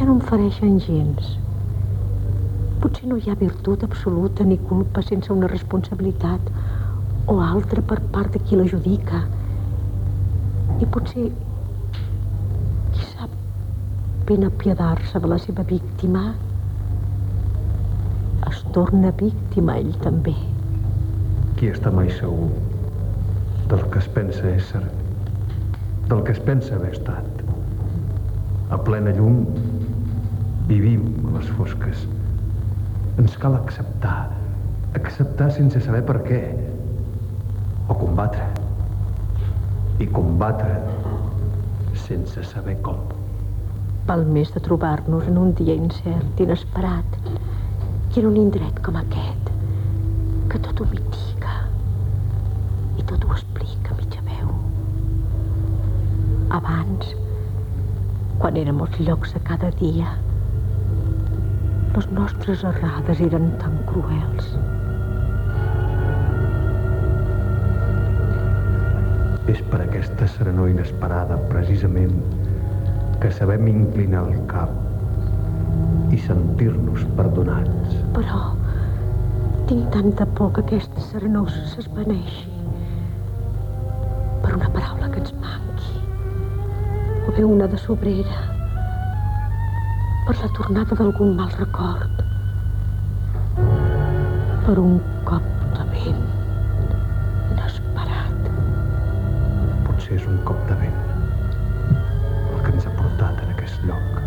ja no em fareixen gens. Potser no hi ha virtut absoluta ni culpa sense una responsabilitat o altra per part de qui l'ajudica. I potser, qui sap ben apiadar-se de la seva víctima, es torna víctima ell també qui està mai segur del que es pensa ésser, del que es pensa haver estat. A plena llum vivim a les fosques. Ens cal acceptar, acceptar sense saber per què, o combatre. I combatre sense saber com. val més de trobar-nos en un dia incert, inesperat, i en un indret com aquest, que tot ho mitiga i tot ho explica a mitja veu. Abans, quan érem els llocs de cada dia, les nostres errades eren tan cruels. És per aquesta serenor inesperada, precisament, que sabem inclinar el cap i sentir-nos perdonats. Però tinc tanta por que aquesta serenor s'esvaneixi per una paraula que ens manqui o bé una de sobrera per la tornada d'algun mal record per un cop de vent inesperat Potser és un cop de vent el que ens ha portat en aquest lloc.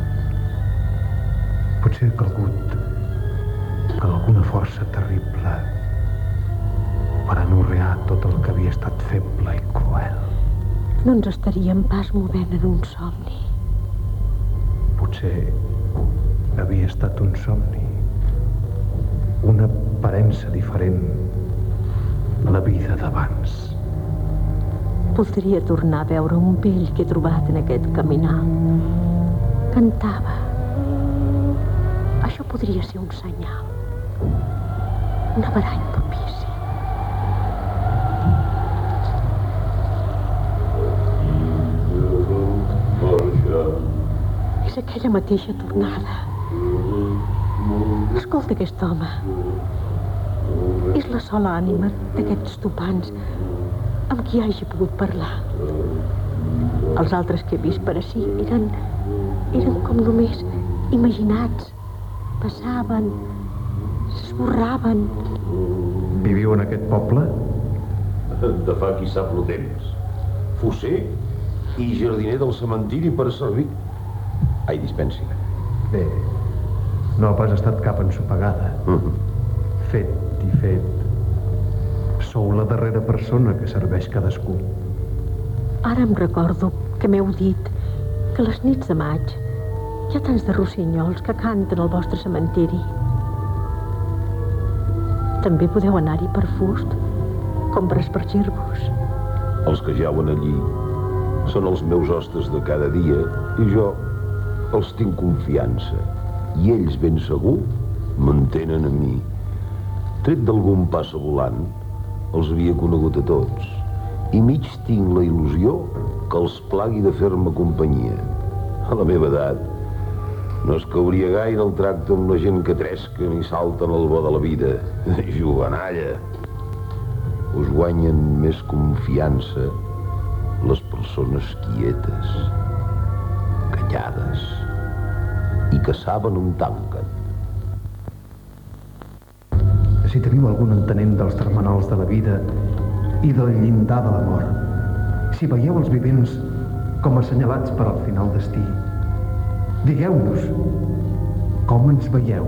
Potser ha calgut que alguna força terrible per anorrear tot el que havia estat feble i cruel. no ens estaríem pas movent en un somni Potser havia estat un somni, una aparença diferent, la vida d'abans. Voldria tornar a veure un vell que he trobat en aquest caminar. Cantava. Això podria ser un senyal. Un averany propici. És aquella mateixa tornada. Escolta aquest home. És la sola ànima d'aquests topants amb qui hagi pogut parlar. Els altres que he vist per ací eren, eren com només imaginats. Passaven, s'esborraven. Viviu en aquest poble? De fa qui sap el temps. Fosser i jardiner del cementiri per servir. Ai, dispensi. Bé, no ha pas estat cap ensopegada. Mhm. Fet i fet. Sou la darrera persona que serveix cadascú. Ara em recordo que m'heu dit que les nits de maig hi ha tants de rossinyols que canten al vostre cementiri. També podeu anar-hi per fust, com per espargir-vos. Els que jauen allí són els meus hostes de cada dia i jo els tinc confiança. I ells, ben segur, m'entenen a mi. Tret d'algun passa volant, els havia conegut a tots. I mig tinc la il·lusió que els plagui de fer-me companyia. A la meva edat, no es cauria gaire el tracte amb la gent que tresca ni salta en el bo de la vida. Jovenalla. Us guanyen més confiança les persones quietes, callades saben on tanquen. Si teniu algun entenent dels termenals de la vida i del llindar de la mort, si veieu els vivents com assenyalats per al final destí, digueu-nos com ens veieu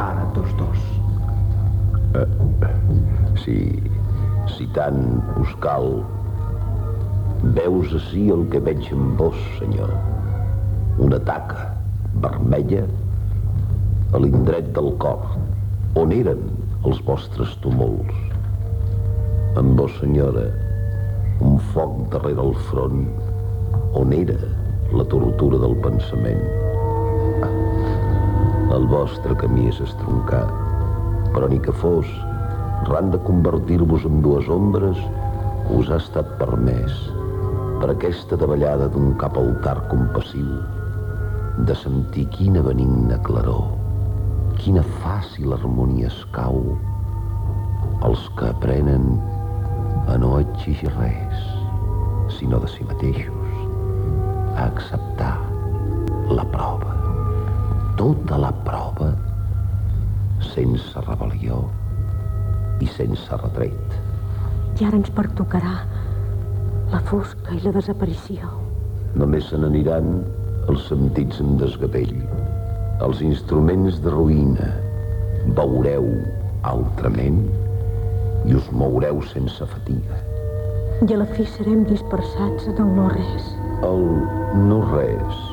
ara tots dos. Si, si tant us cal, veus ací el que veig en vos, senyor. Una taca vermella a l'indret del cor, on eren els vostres tumults. En vos, senyora, un foc darrere el front, on era la tortura del pensament. El vostre camí és estroncat, però ni que fos, ran de convertir-vos en dues ombres, us ha estat permès per aquesta davallada d'un cap altar compassiu de sentir quina benigna claror, quina fàcil harmonia escau els que aprenen a no exigir res, sinó de si mateixos, a acceptar la prova, tota la prova, sense rebel·lió i sense retret. I ara ens pertocarà la fosca i la desaparició. Només se n'aniran els sentits en desgavell, els instruments de ruïna. Veureu altrament i us moureu sense fatiga. I a la fi serem dispersats en el no res. El no res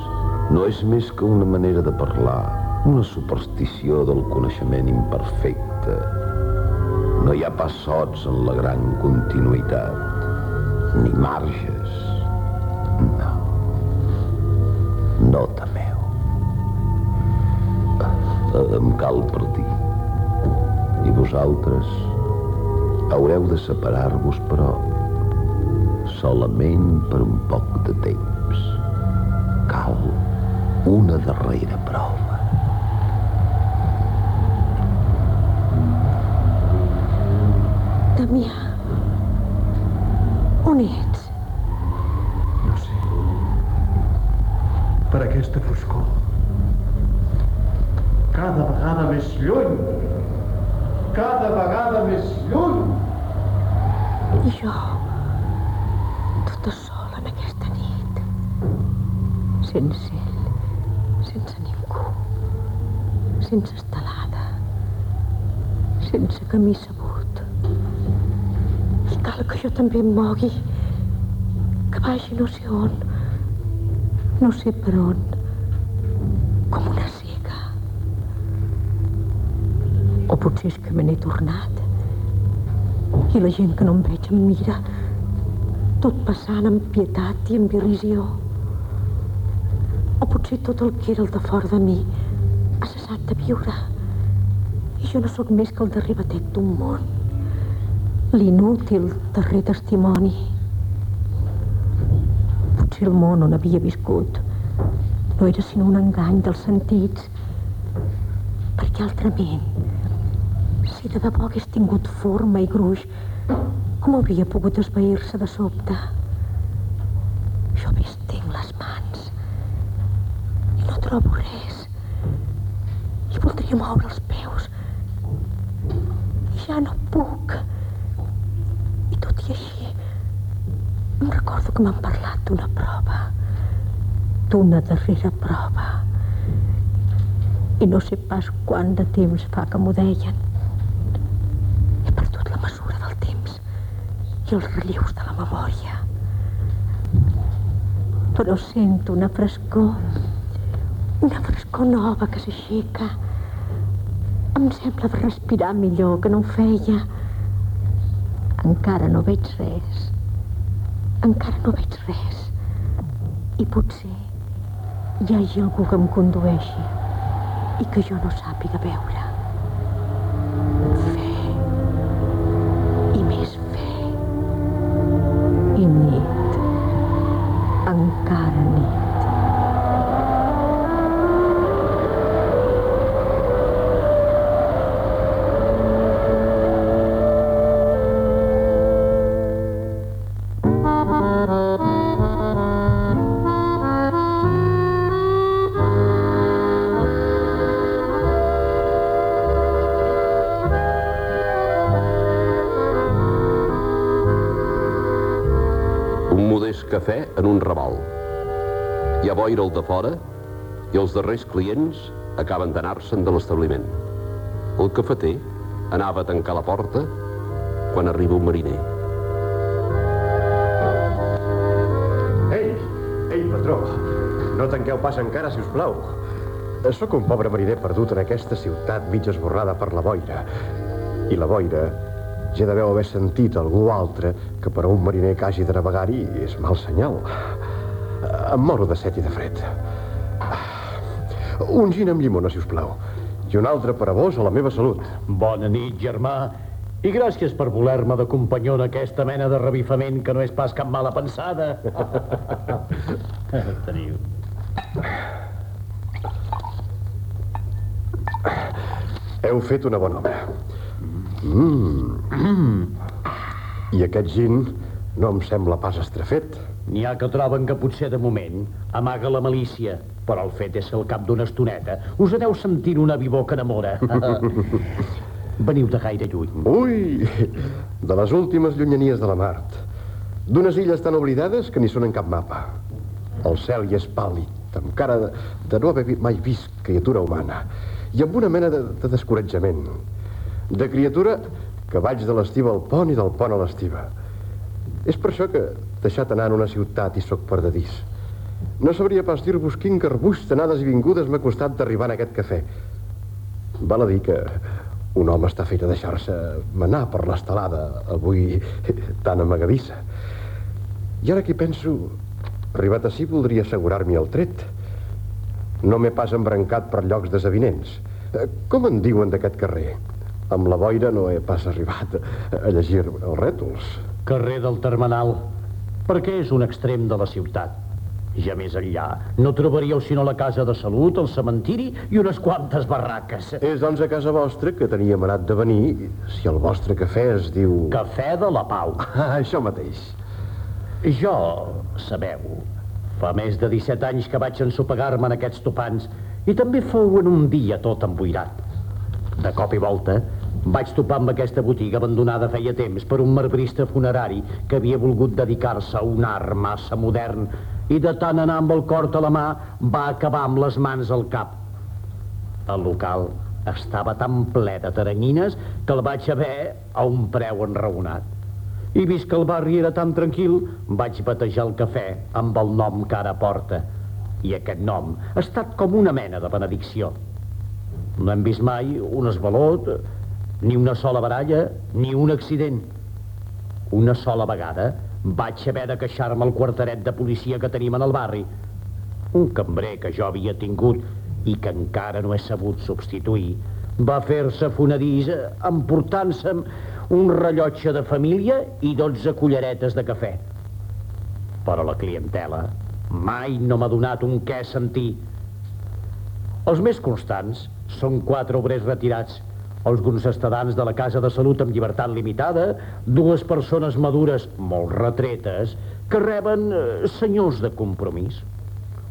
no és més que una manera de parlar, una superstició del coneixement imperfecte. No hi ha pas sots en la gran continuïtat, ni marges. Em cal partir. I vosaltres haureu de separar-vos, però solament per un poc de temps. Cal una darrera prova. Damià, on ets? No sé. Per aquesta foscor. Cada vegada més lluny. Cada vegada més lluny. I jo, tota sola en aquesta nit, sense ell, sense ningú, sense estelada, sense camí sabut. I cal que jo també em mogui, que vagi no sé on, no sé per on, potser és que me n'he tornat i la gent que no em veig em mira, tot passant amb pietat i amb irrisió. O potser tot el que era el de fora de mi ha cessat de viure. I jo no sóc més que el darrer batec d'un món. L'inútil darrer testimoni. Potser el món on havia viscut no era sinó un engany dels sentits. Perquè altrament de debò hagués tingut forma i gruix, com hauria pogut esvair-se de sobte? Jo més tinc les mans i no trobo res. I voldria moure els peus. I ja no puc. I tot i així, em recordo que m'han parlat d'una prova. D'una darrera prova. I no sé pas quant de temps fa que m'ho deien. I els relleus de la memòria. Però sento una frescor, una frescor nova que s'aixeca. Em sembla respirar millor que no ho feia. Encara no veig res. Encara no veig res. I potser hi hagi algú que em condueixi i que jo no sàpiga veure. Cafè en un raval. Hi ha boira al de fora i els darrers clients acaben d'anar-se'n de l'establiment. El cafeter anava a tancar la porta quan arriba un mariner. Ei, ei, patró, no tanqueu pas encara, si us plau. Sóc un pobre mariner perdut en aquesta ciutat mig esborrada per la boira. I la boira ja deveu haver sentit algú altre que per a un mariner que hagi de navegar-hi és mal senyal. Em moro de set i de fred. Un gin amb llimona, si us plau. I un altre per a vos a la meva salut. Bona nit, germà. I gràcies per voler-me de companyó en aquesta mena de revifament que no és pas cap mala pensada. Teniu. Heu fet una bona obra. Mm. I aquest gin no em sembla pas estrafet. N'hi ha que troben que potser de moment amaga la malícia, però el fet és que al cap d'una estoneta us aneu sentint una vivor que enamora. Veniu de gaire lluny. Ui, de les últimes llunyanies de la Mart. D'unes illes tan oblidades que ni són en cap mapa. El cel hi és pàl·lid, amb cara de, de no haver mai vist criatura humana, i amb una mena de, de descoratjament. De criatura que vaig de l'estiva al pont i del pont a l'estiva. És per això que, deixat anar en una ciutat i sóc perdedís. No sabria pas dir-vos quin garbuix d'anades i vingudes m'ha costat d'arribar en aquest cafè. Val a dir que un home està fet a deixar-se manar per l'estelada, avui tan amagadissa. I ara que penso, arribat així voldria assegurar-m'hi el tret. No m'he pas embrancat per llocs desavinents. Eh, Com en diuen d'aquest carrer? Amb la boira no he pas arribat a llegir els rètols. Carrer del Termenal, perquè és un extrem de la ciutat. Ja més enllà, no trobaríeu sinó la casa de salut, el cementiri i unes quantes barraques. És doncs a casa vostra que teníem anat de venir, si el vostre cafè es diu... Cafè de la Pau. Ah, això mateix. Jo, sabeu, fa més de 17 anys que vaig ensopegar-me en aquests topants i també fou en un dia tot emboirat. De cop i volta vaig topar amb aquesta botiga abandonada feia temps per un marbrista funerari que havia volgut dedicar-se a un art massa modern i de tant anar amb el cort a la mà va acabar amb les mans al cap. El local estava tan ple de taranyines que el vaig haver a un preu enraonat. I vist que el barri era tan tranquil, vaig batejar el cafè amb el nom que ara porta. I aquest nom ha estat com una mena de benedicció. No hem vist mai un esvalot, ni una sola baralla, ni un accident. Una sola vegada vaig haver de queixar-me al quarteret de policia que tenim en el barri. Un cambrer que jo havia tingut i que encara no he sabut substituir va fer-se fonedís emportant-se'm un rellotge de família i 12 culleretes de cafè. Però la clientela mai no m'ha donat un què sentir. Els més constants són quatre obrers retirats, alguns estadants de la Casa de Salut amb llibertat limitada, dues persones madures molt retretes que reben eh, senyors de compromís.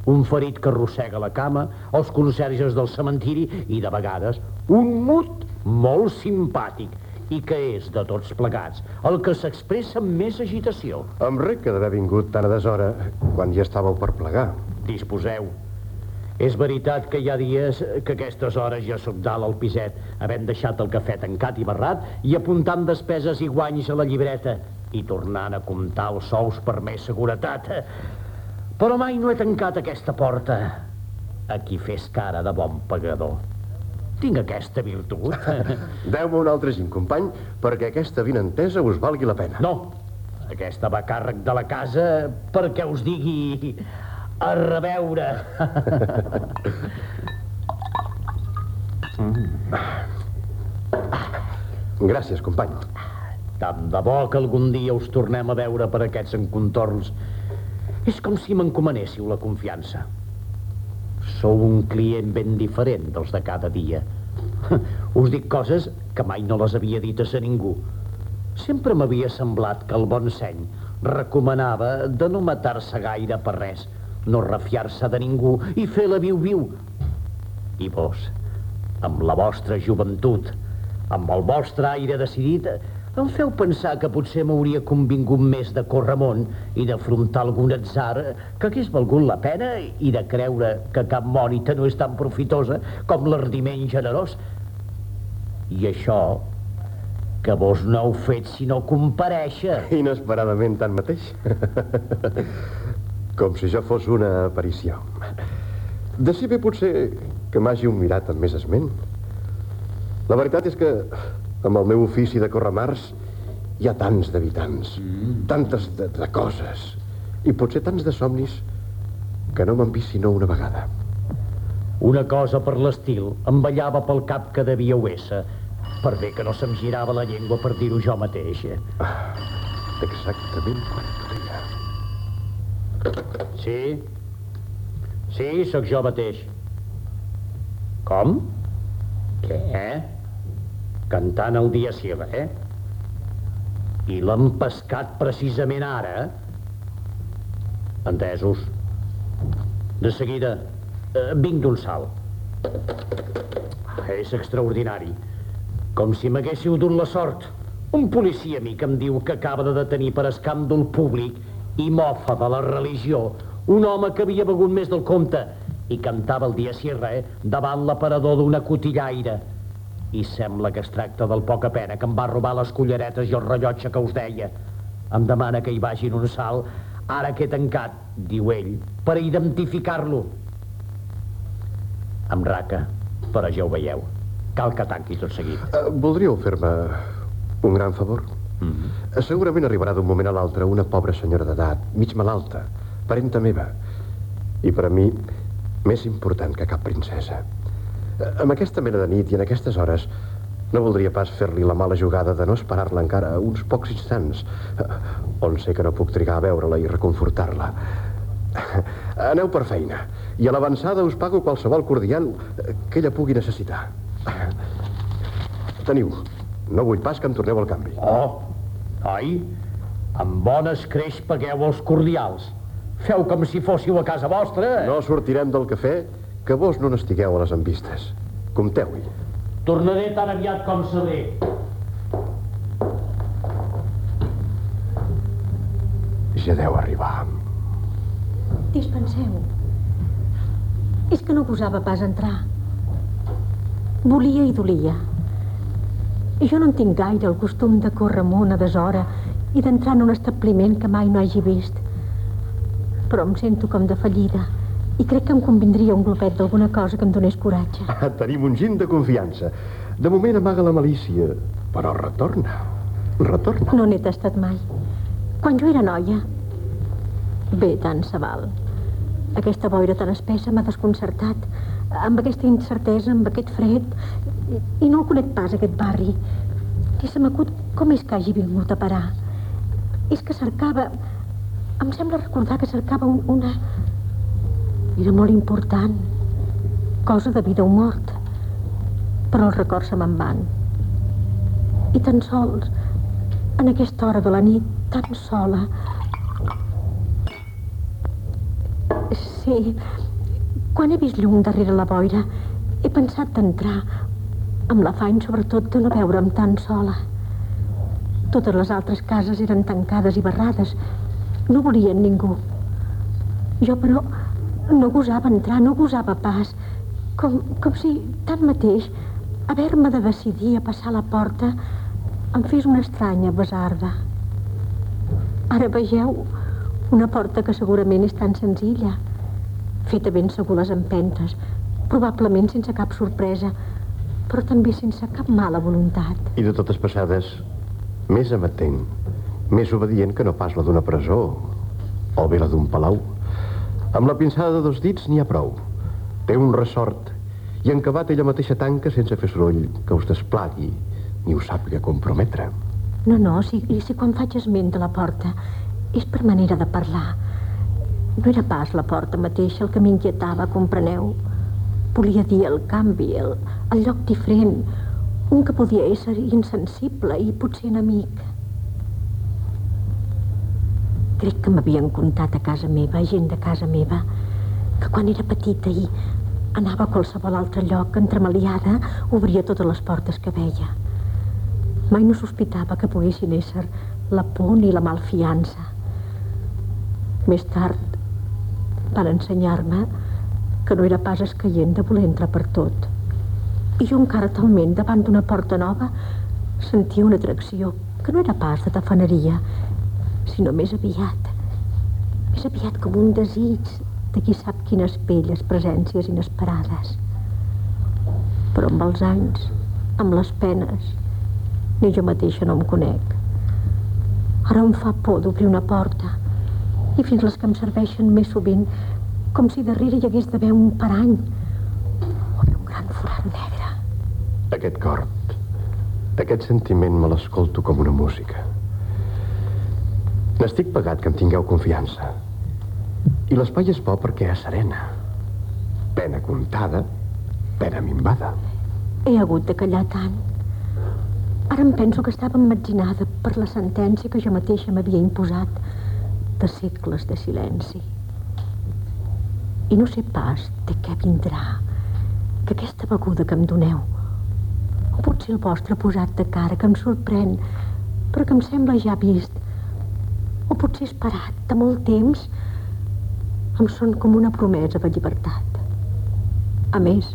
Un ferit que arrossega la cama, els conserges del cementiri i, de vegades, un mut molt simpàtic i que és, de tots plegats, el que s'expressa amb més agitació. Em rec d'haver vingut tan a deshora quan ja estàveu per plegar. Disposeu. És veritat que hi ha dies que a aquestes hores ja sóc dalt al piset, havent deixat el cafè tancat i barrat i apuntant despeses i guanys a la llibreta i tornant a comptar els sous per més seguretat. Però mai no he tancat aquesta porta a qui fes cara de bon pagador. Tinc aquesta virtut. Deu-me un altre gin, company, perquè aquesta vinentesa us valgui la pena. No, aquesta va càrrec de la casa perquè us digui a reveure. Gràcies, company. Tant de bo que algun dia us tornem a veure per aquests encontorns. És com si m'encomanéssiu la confiança. Sou un client ben diferent dels de cada dia. Us dic coses que mai no les havia dites a ningú. Sempre m'havia semblat que el bon seny recomanava de no matar-se gaire per res, no refiar-se de ningú i fer la viu-viu. I vos, amb la vostra joventut, amb el vostre aire decidit, em feu pensar que potser m'hauria convingut més de córrer món i d'afrontar algun atzar que hagués valgut la pena i de creure que cap mònita no és tan profitosa com l'ardiment generós. I això que vos no heu fet sinó comparèixer. Inesperadament tant mateix. Com si jo fos una aparició. De si bé potser que m'hàgiu mirat amb més esment. La veritat és que amb el meu ofici de corremars hi ha tants d'habitants, mm. tantes de, de coses, i potser tants de somnis que no m'han vist sinó una vegada. Una cosa per l'estil em ballava pel cap que devíeu ésser, per bé que no se'm girava la llengua per dir-ho jo mateix. Ah, exactament. Sí? Sí, sóc jo mateix. Com? Què? Cantant el dia Sirra, eh? I l'han pescat precisament ara? Entesos. De seguida, eh, vinc d'un salt. És extraordinari. Com si m'haguéssiu dut la sort. Un policia amic em diu que acaba de detenir per escàndol públic i mofa de la religió un home que havia begut més del compte i cantava el dia Sierra, eh, davant l'aparador d'una cotillaire. I sembla que es tracta del poca pena que em va robar les culleretes i el rellotge que us deia. Em demana que hi vagi en un salt Ara que he tancat, diu ell, per identificar-lo. Em raca, però ja ho veieu. Cal que tanqui tot seguit. Uh, voldríeu fer-me un gran favor? Mm -hmm. Segurament arribarà d'un moment a l'altre una pobra senyora d'edat, mig malalta, parenta meva, i per a mi més important que cap princesa. Amb aquesta mena de nit i en aquestes hores no voldria pas fer-li la mala jugada de no esperar-la encara uns pocs instants, uh, on sé que no puc trigar a veure-la i reconfortar-la. Aneu per feina, i a l'avançada us pago qualsevol cordial que ella pugui necessitar. Teniu, no vull pas que em torneu al canvi. Oh, oi? Amb bones creix pagueu els cordials. Feu com si fóssiu a casa vostra. No sortirem del cafè que vos no n'estigueu a les envistes. Compteu-hi. Tornaré tan aviat com sabré. Ja deu arribar. Dispenseu. És que no gosava pas entrar. Volia i dolia. I jo no en tinc gaire el costum de córrer amunt a deshora i d'entrar en un establiment que mai no hagi vist. Però em sento com de fallida i crec que em convindria un glopet d'alguna cosa que em donés coratge. Ah, tenim un gin de confiança. De moment amaga la malícia, però retorna. Retorna. No n'he tastat mai. Quan jo era noia... Bé, tant se val. Aquesta boira tan espessa m'ha desconcertat. Amb aquesta incertesa, amb aquest fred... I, no el conec pas, aquest barri. I se m'acut com és que hagi vingut a parar. És que cercava... Em sembla recordar que cercava un, una... Era molt important. Cosa de vida o mort. Però els records se me'n van. I tan sols, en aquesta hora de la nit, tan sola... Sí, quan he vist llum darrere la boira, he pensat d'entrar, amb l'afany sobretot de no veure'm tan sola. Totes les altres cases eren tancades i barrades. No volien ningú. Jo, però, no gosava entrar, no gosava pas. Com, com si, tanmateix, haver-me de decidir a passar la porta em fes una estranya besarda. Ara vegeu una porta que segurament és tan senzilla, feta ben segur les empentes, probablement sense cap sorpresa, però també sense cap mala voluntat. I de totes passades, més amatent, més obedient que no pas la d'una presó o bé la d'un palau. Amb la pinçada de dos dits n'hi ha prou. Té un ressort i en cabat ella mateixa tanca sense fer soroll que us desplagui ni us sàpiga comprometre. No, no, si, si quan faig esment de la porta és per manera de parlar. No era pas la porta mateixa el que m'inquietava, compreneu? Volia dir el canvi, el, el lloc diferent, un que podia ésser insensible i potser enemic. Crec que m'havien contat a casa meva, gent de casa meva, que quan era petita i anava a qualsevol altre lloc, entremaliada, obria totes les portes que veia. Mai no sospitava que poguessin ésser la por ni la malfiança. Més tard van ensenyar-me que no era pas escaient de voler entrar per tot. I jo encara talment davant d'una porta nova sentia una atracció que no era pas de tafaneria, sinó més aviat, més aviat com un desig de qui sap quines pelles presències inesperades. Però amb els anys, amb les penes, ni jo mateixa no em conec. Ara em fa por d'obrir una porta i fins les que em serveixen més sovint com si darrere hi hagués d'haver un parany o bé un gran forat negre. Aquest cort, aquest sentiment me l'escolto com una música. N'estic pagat que em tingueu confiança. I l'espai és bo perquè és serena. Pena comptada, pena minvada. He hagut de callar tant. Ara em penso que estava emmetzinada per la sentència que jo mateixa m'havia imposat de segles de silenci. I no sé pas de què vindrà que aquesta beguda que em doneu, o potser el vostre posat de cara que em sorprèn, però que em sembla ja vist, o potser esperat de molt temps, em són com una promesa de llibertat. A més,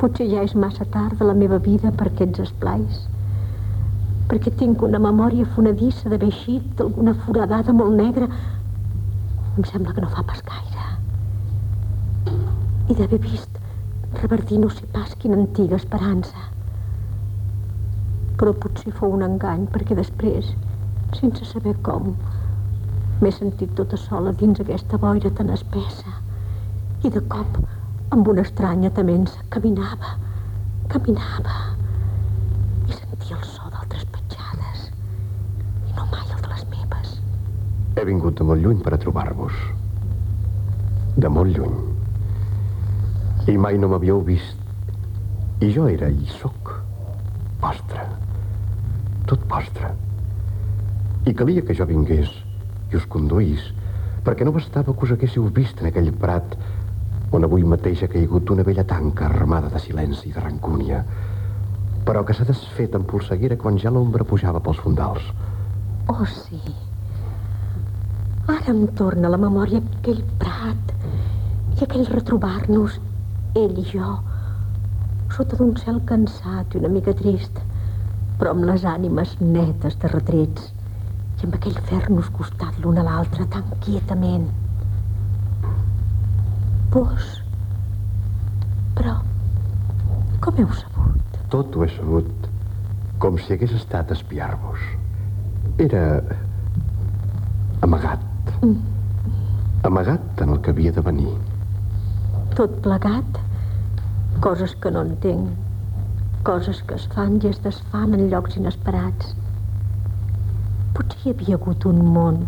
potser ja és massa tard de la meva vida per aquests esplais, perquè tinc una memòria fonedissa d'haver eixit alguna foradada molt negra. Em sembla que no fa pas gaire. I d'haver vist revertir no sé pas quina antiga esperança. Però potser fou un engany, perquè després, sense saber com, m'he sentit tota sola dins aquesta boira tan espessa. I de cop, amb una estranya temença, caminava, caminava, i sentia el so d'altres petjades, i no mai el de les meves. He vingut de molt lluny per a trobar-vos. De molt lluny. I mai no m'havíeu vist. I jo era i sóc vostre. Tot vostre. I calia que jo vingués i us conduís, perquè no bastava que us haguéssiu vist en aquell prat on avui mateix ha caigut una vella tanca armada de silenci i de rancúnia, però que s'ha desfet en polseguera quan ja l'ombra pujava pels fondals. Oh, sí. Ara em torna a la memòria aquell prat i aquell retrobar-nos, ell i jo, sota d'un cel cansat i una mica trist, però amb les ànimes netes de retrets i amb aquell fer-nos costat l'un a l'altre tan quietament. Vos... Però... Com heu sabut? Tot ho he sabut, com si hagués estat a espiar-vos. Era... amagat. Mm. Amagat en el que havia de venir. Tot plegat? Coses que no entenc. Coses que es fan i es desfan en llocs inesperats. Potser hi havia hagut un món,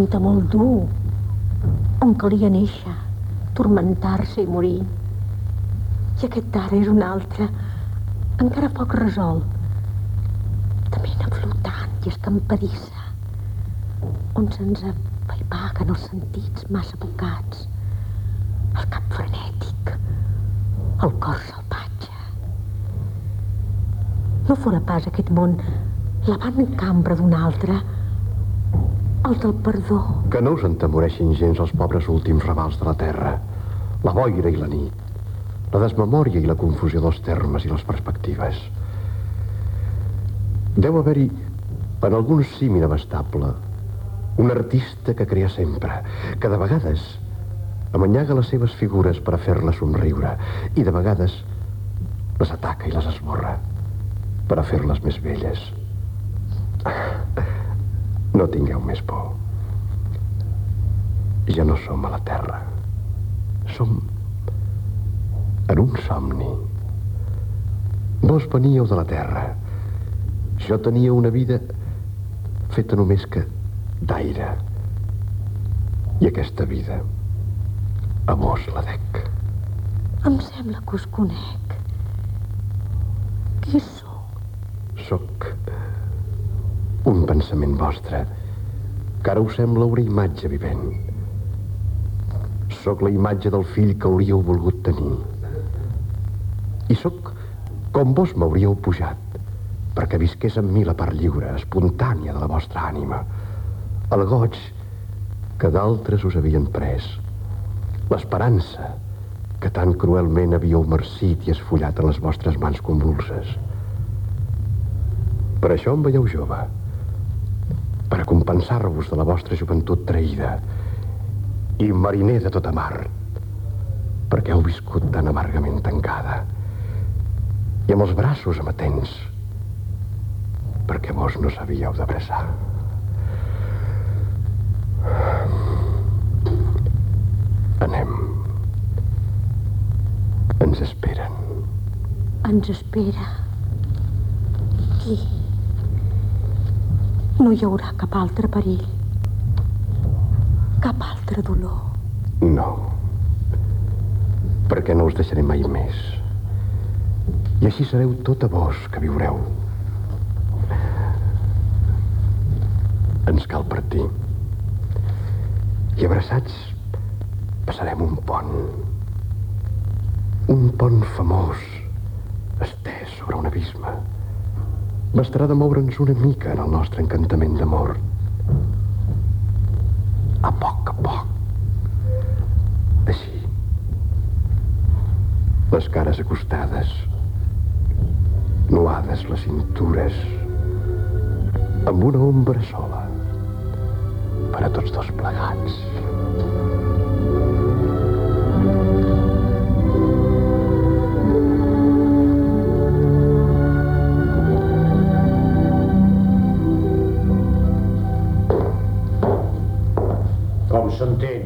un de molt dur, on calia néixer, tormentar-se i morir. I aquest d'ara és un altre, encara poc resolt, de mena flotant i escampadissa, on se'ns apaivaguen els sentits massa bocats, el cap frenètic, el cor salvatge. No fora pas aquest món l'avancambra d'un altre, el del perdó. Que no us entemoreixin gens els pobres últims ravals de la terra. La boira i la nit. La desmemòria i la confusió dels termes i les perspectives. Deu haver-hi, en algun cim inabastable, un artista que crea sempre, que de vegades amanyaga les seves figures per a fer-les somriure i de vegades les ataca i les esborra per a fer-les més belles. No tingueu més por. Ja no som a la Terra. Som en un somni. Vos veníeu de la Terra. Jo tenia una vida feta només que d'aire. I aquesta vida a vos la dec. Em sembla que us conec. Qui sou? Soc un pensament vostre, que ara us sembla una imatge vivent. Sóc la imatge del fill que hauríeu volgut tenir. I sóc com vos m'hauríeu pujat, perquè visqués amb mi la part lliure, espontània de la vostra ànima. El goig que d'altres us havien pres. L'esperança que tan cruelment havíeu marcit i esfollat en les vostres mans convulses. Per això em veieu jove per a compensar-vos de la vostra joventut traïda i mariner de tota mar, perquè heu viscut tan amargament tancada i amb els braços amatents, perquè vos no sabíeu d'abraçar. Anem. Ens esperen. Ens espera. Qui? No hi haurà cap altre perill. Cap altre dolor. No. Perquè no us deixaré mai més. I així sereu tot a vos que viureu. Ens cal partir. I abraçats passarem un pont. Un pont famós, estès sobre un abisme. Bastarà de moure'ns una mica en el nostre encantament d'amor. A poc a poc. Així. Les cares acostades, nuades les cintures, amb una ombra sola per a tots dos plegats. S'entén?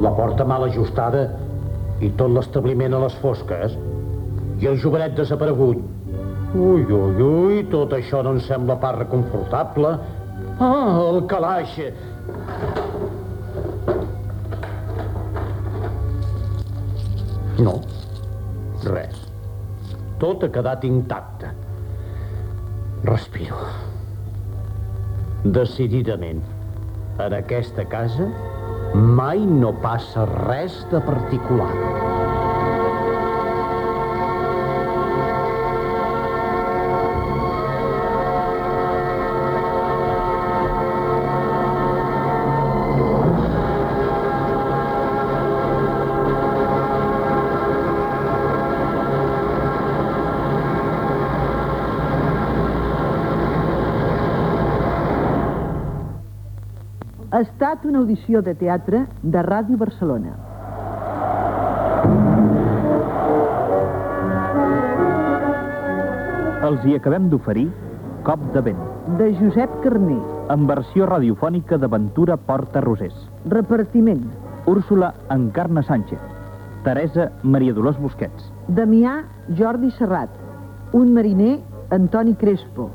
La porta mal ajustada i tot l'establiment a les fosques? I el jovenet desaparegut? Ui, ui, ui, tot això no em sembla pas reconfortable. Ah, el calaix! Tot ha quedat intacte. Respiro. Decididament, en aquesta casa mai no passa res de particular. Estat una audició de teatre de Ràdio Barcelona. Els hi acabem d'oferir Cop de vent, De Josep Carner. en versió radiofònica d'Aventura Porta Rosés. Repartiment. Úrsula Encarna Sánchez. Teresa Maria Dolors Busquets. Damià Jordi Serrat. Un mariner Antoni Crespo.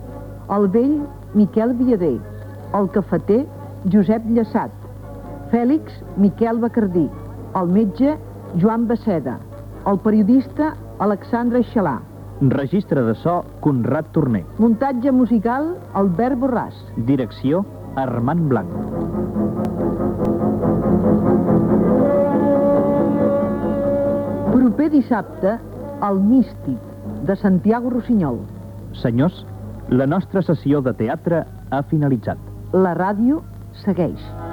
El vell Miquel Viader. El cafeter Josep Llaçat. Fèlix Miquel Bacardí. El metge Joan Baceda. El periodista Alexandre Xalà. Registre de so Conrad Torner. Muntatge musical Albert Borràs. Direcció Armand Blanc. Proper dissabte, El Místic, de Santiago Rossinyol. Senyors, la nostra sessió de teatre ha finalitzat. La ràdio segueix.